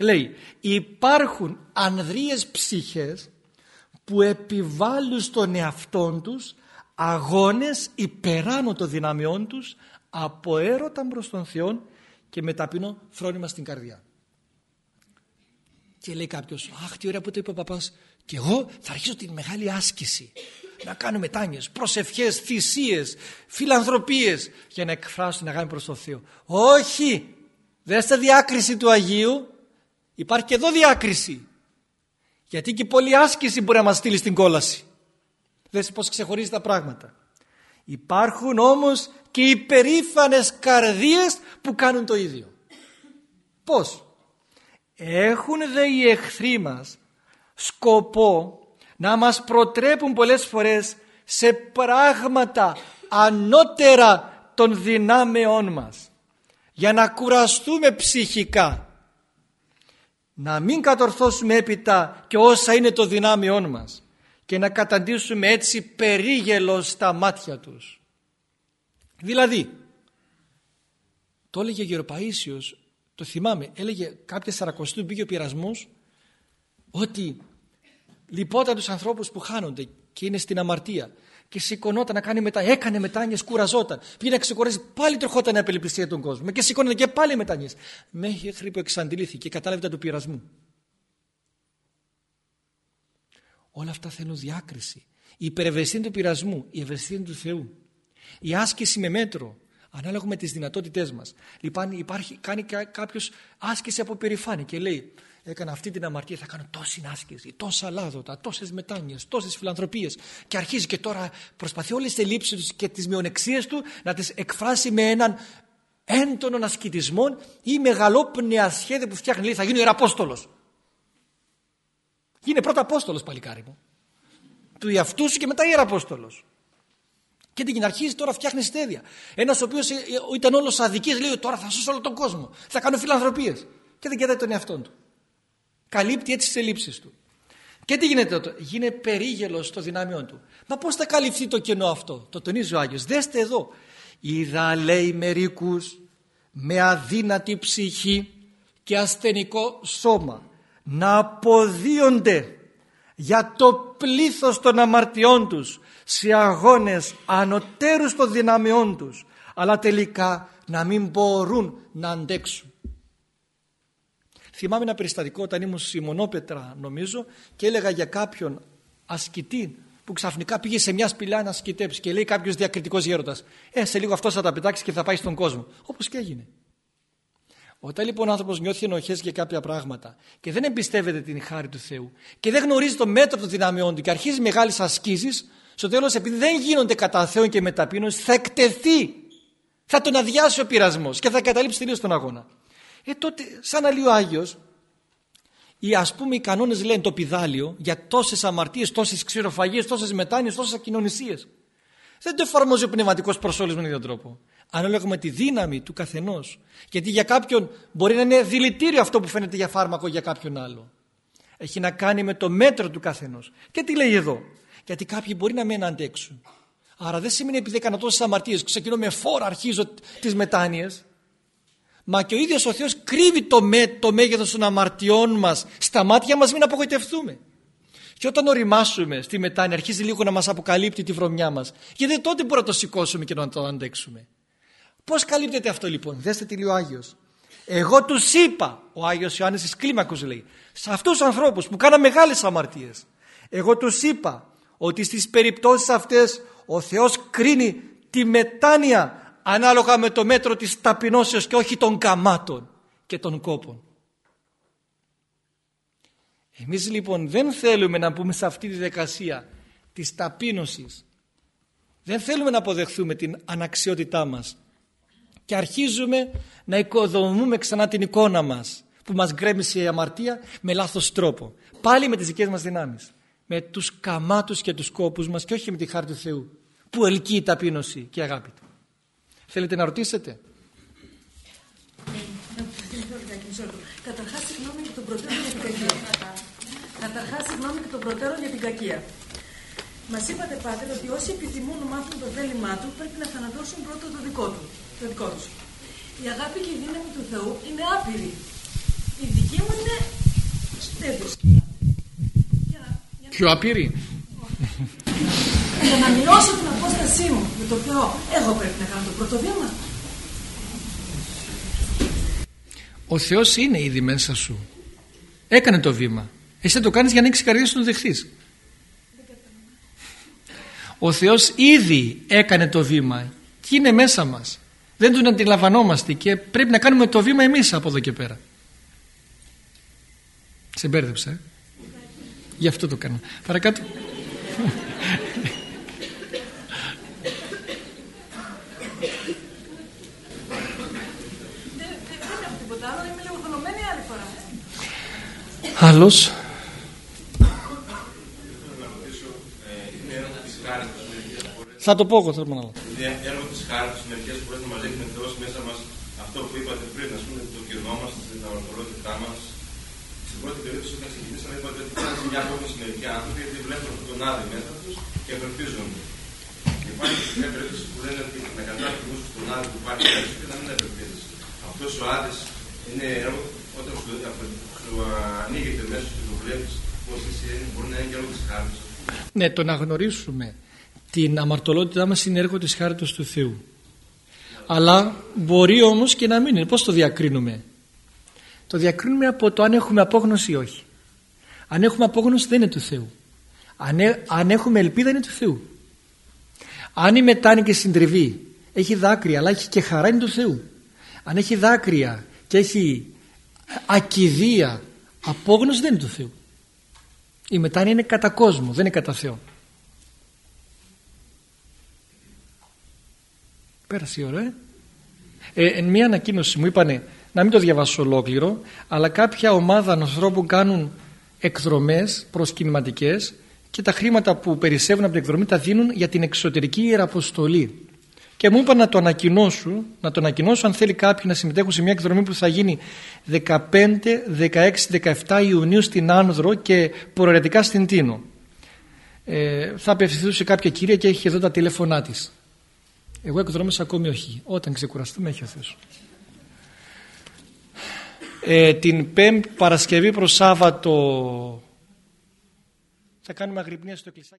Λέει υπάρχουν ανδρείες ψυχές που επιβάλλουν στον εαυτό τους αγώνες υπεράνω των δυναμιών τους από έρωτα προς τον Θεό και με ταπεινό φρόνημα στην καρδιά. Και λέει κάποιος, Αχ, τι ωραία που το είπε ο παπάς. Και εγώ θα αρχίσω την μεγάλη άσκηση. Να κάνω μετάνοιες, προσευχές, θυσίες, φιλανθρωπίες για να εκφράσω την αγάπη προς τον Θεό. Όχι! Δέστε διάκριση του Αγίου. Υπάρχει και εδώ διάκριση. Γιατί και πολλή άσκηση μπορεί να μας στείλει στην κόλαση. Δέστε πώς ξεχωρίζει τα πράγματα. Υπάρχουν όμως και οι περήφανες καρδίες που κάνουν το ίδιο. Πώς; Έχουν δε οι εχθροί μας σκοπό να μας προτρέπουν πολλές φορές σε πράγματα ανώτερα των δυνάμεών μας για να κουραστούμε ψυχικά να μην κατορθώσουμε έπειτα και όσα είναι το δυνάμεών μας και να καταντήσουμε έτσι περίγελο στα μάτια τους. Δηλαδή, το έλεγε ο Γεροπαΐσιος το θυμάμαι, έλεγε κάποια σαρακοστού μπήκε ο πειρασμός ότι λυπόταν τους ανθρώπους που χάνονται και είναι στην αμαρτία και σηκωνόταν να κάνει μετά, έκανε μετάνοιες, κουραζόταν. Πήγε να ξεκουράζει, πάλι τροχόταν η απελπιστία των κόσμων και σηκώνεται και πάλι μετάνοιες. Μέχρι που εξαντλήθηκε και κατάλαβε του πειρασμού. Όλα αυτά θέλουν διάκριση. Η υπερευαισθήνη του πειρασμού, η ευαισθήνη του Θεού. Η άσκηση με μέτρο, ανάλογα με τις δυνατότητές μας. Λοιπόν υπάρχει, κάνει κάποιος άσκηση από περηφάνεια και λέει έκανα αυτή την αμαρτία θα κάνω τόση άσκηση, τόσα λάδωτα, τόσες μετάνοιες, τόσες φιλανθρωπίες και αρχίζει και τώρα προσπαθεί όλες τις ελλείψεις του και τις μειονεξίες του να τις εκφράσει με έναν έντονο ασκητισμό ή μεγαλόπνοια σχέδια που φτιάχνει λέει θα γίνει ιεραπόστολος. Γίνε πρώτα απόστολος παλικάρι μου. Του εαυτού σου και μετά ιεραπόστολος. Και την αρχίζει τώρα φτιάχνει στέδια. Ένας ο οποίος ε, ε, ήταν όλος αδικής λέει τώρα θα σώσω όλο τον κόσμο. Θα κάνω φιλανθρωπίες. Και δεν κοιτάει τον εαυτό του. Καλύπτει έτσι τις ελλείψεις του. Και τι γίνεται τότε; Γίνεται περίγελος στο δυνάμιό του. Μα πώς θα καλυφθεί το κενό αυτό; Το τονίζει ο Άγιος. Δέστε εδώ. Είδα λέει μερικούς με αδύνατη ψυχή και ασθενικό σώμα να αποδίονται για το πλήθος των αμαρτιών τους σε αγώνες ανωτέρους των δυναμιών τους αλλά τελικά να μην μπορούν να αντέξουν. Θυμάμαι ένα περιστατικό όταν ήμουν στη Μονόπετρα νομίζω και έλεγα για κάποιον ασκητή που ξαφνικά πήγε σε μια σπηλιά να ασκητέψει και λέει κάποιος διακριτικός γέροντας «Ε, σε λίγο αυτός θα τα πετάξεις και θα πάει στον κόσμο». Όπως και έγινε. Όταν λοιπόν ο άνθρωπος νιώθει ενοχές για κάποια πράγματα και δεν εμπιστεύεται την χάρη του Θεού και δεν γνωρίζει το μέτρο των δυνάμεών του και αρχίζει μεγάλες ασκήσεις, στο τέλος επειδή δεν γίνονται κατά Θεόν και με ταπείνωση θα εκτεθεί. Θα τον αδειάσει ο πειρασμός και θα καταλήψει τελείως τον αγώνα. Ε τότε σαν να λέει ο Άγιος ή ας πούμε οι κανόνες λένε το πιδάλιο για τόσες αμαρτίες, τόσες ξηροφαγίες, τόσες μετάνοιες, τόσες ακοινωνισίες. Δεν το εφαρμόζει ο πνευματικός προς όλους με τον ίδιο τρόπο. Ανάλογα με τη δύναμη του καθενός. Γιατί για κάποιον μπορεί να είναι δηλητήριο αυτό που φαίνεται για φάρμακο για κάποιον άλλο. Έχει να κάνει με το μέτρο του καθενός. Και τι λέει εδώ. Γιατί κάποιοι μπορεί να μην αντέξουν. Άρα δεν σημαίνει επειδή έκανα τόσες αμαρτίες, ξεκινώ με φόρα, αρχίζω τις μετάνοιες. Μα και ο ίδιος ο Θεός κρύβει το, μέ, το μέγεθος των αμαρτιών μας στα μάτια μας μην απογοητευτούμε. Και όταν οριμάσουμε στη μετάνοια αρχίζει λίγο να μας αποκαλύπτει τη βρωμιά μας. Γιατί τότε μπορούμε να το σηκώσουμε και να το αντέξουμε. Πώς καλύπτεται αυτό λοιπόν; Δέστε τι λέει ο Άγιος. Εγώ τους είπα, ο Άγιος Ιωάννης της Κλίμακος λέει, σε αυτούς τους ανθρώπους που κάναν μεγάλες αμαρτίες. Εγώ τους είπα ότι στις περιπτώσεις αυτές ο Θεός κρίνει τη μετάνοια ανάλογα με το μέτρο της ταπεινώσεως και όχι των καμάτων και των κόπων. Εμείς λοιπόν δεν θέλουμε να πούμε σε αυτή τη δικασία της ταπείνωσης. Δεν θέλουμε να αποδεχθούμε την αναξιότητά μας. Και αρχίζουμε να οικοδομούμε ξανά την εικόνα μας που μας γκρέμισε η αμαρτία με λάθος τρόπο. Πάλι με τις δικές μας δυνάμεις. Με τους καμάτους και τους κόπους μας και όχι με τη χάρη του Θεού που ελκύει η ταπείνωση και η αγάπη του. Θέλετε να ρωτήσετε; Καταρχάς συγγνώμη και τον προτέρων για την κακία. Καταρχάς συγγνώμη και τον προτέρων για την κακία. Μας είπατε, Πάτερ, ότι όσοι επιθυμούν να μάθουν το θέλημά του πρέπει να θανατώσουν πρώτο το δικό του. Το δικό τους. Η αγάπη και η δύναμη του Θεού είναι άπειρη. Η δική μου είναι τέτοιος. Πιο άπειρη. *laughs* Για να μειώσω την απόστασή μου με το Θεό, εγώ πρέπει να κάνω το πρώτο βήμα. Ο Θεός είναι ήδη μέσα σου. Έκανε το βήμα. Εσύ θα το κάνεις για να έχεις καρδιά σου να το δεχθείς. Ο Θεός ήδη έκανε το βήμα και είναι μέσα μας. Δεν τον αντιλαμβανόμαστε και πρέπει να κάνουμε το βήμα εμείς από εδώ και πέρα. Σε μπέρδεψα. Ε; Γι' αυτό το κάνω. Παρακάτω. Άλλος; Θα το πω εγώ, θέλω να Είναι έργο της χάρη μερικές φορέ να μα δείχνει Θεός μέσα μας αυτό που είπατε πριν, ας πούμε, το κυρνό μας, την αμαρτωλότητά μας. Στην πρώτη περίπτωση, όταν ξεκινήσαμε, είπατε ότι υπάρχει μια απόφαση μερικοί άνθρωποι γιατί βλέπουν αυτόν τον άδειο μέσα τους και απελπίζονται. Και υπάρχει μια περίπτωση που λένε ότι να κατάφυγουν στον άδειο που υπάρχει μέσα και να μην απελπίζεσαι. Αυτός ο άδειο είναι έργο όταν σου, σου ανοίγεται μέσα και το βλέπει πώς εσύ μπορεί να είναι και έργο της χάρη. Ναι, το να γνωρίσουμε την αμαρτωλότητά μας είναι έργο της χάριτος του Θεού. Αλλά μπορεί όμως και να μην είναι. Πώς το διακρίνουμε; Το διακρίνουμε από το αν έχουμε απόγνωση ή όχι. Αν έχουμε απόγνωση δεν είναι του Θεού. Αν, ε, αν έχουμε ελπίδα είναι του Θεού. Αν η μετάνη και συντριβή έχει δάκρυα αλλά έχει και χαρά είναι του Θεού. Αν έχει δάκρυα και έχει ακιδεία απόγνωση δεν είναι του Θεού. Η μετάνοια είναι κατά κόσμο, δεν είναι κατά Θεό. Πέρασε η ώρα, ε. ε εν μία ανακοίνωση μου είπανε να μην το διαβάσω ολόκληρο, αλλά κάποια ομάδα ανθρώπων κάνουν εκδρομές προσκυνηματικές και τα χρήματα που περισσεύουν από την εκδρομή τα δίνουν για την εξωτερική ιεραποστολή. Και μου είπαν να το ανακοινώσω, να το ανακοινώσω αν θέλει κάποιοι να συμμετέχουν σε μια εκδρομή που θα γίνει 15, 16, 17 Ιουνίου στην Άνδρο και προαιρετικά στην Τίνο. Ε, θα απευθυνθούν σε κάποια κυρία και έχει εδώ τα τηλέφωνά της. Εγώ εκδρόμες ακόμη όχι. Όταν ξεκουραστούμε έχει ο Θεός. Ε, την Πέμπτη Παρασκευή προς Σάββατο θα κάνουμε αγρυπνία στο κλεισάκι.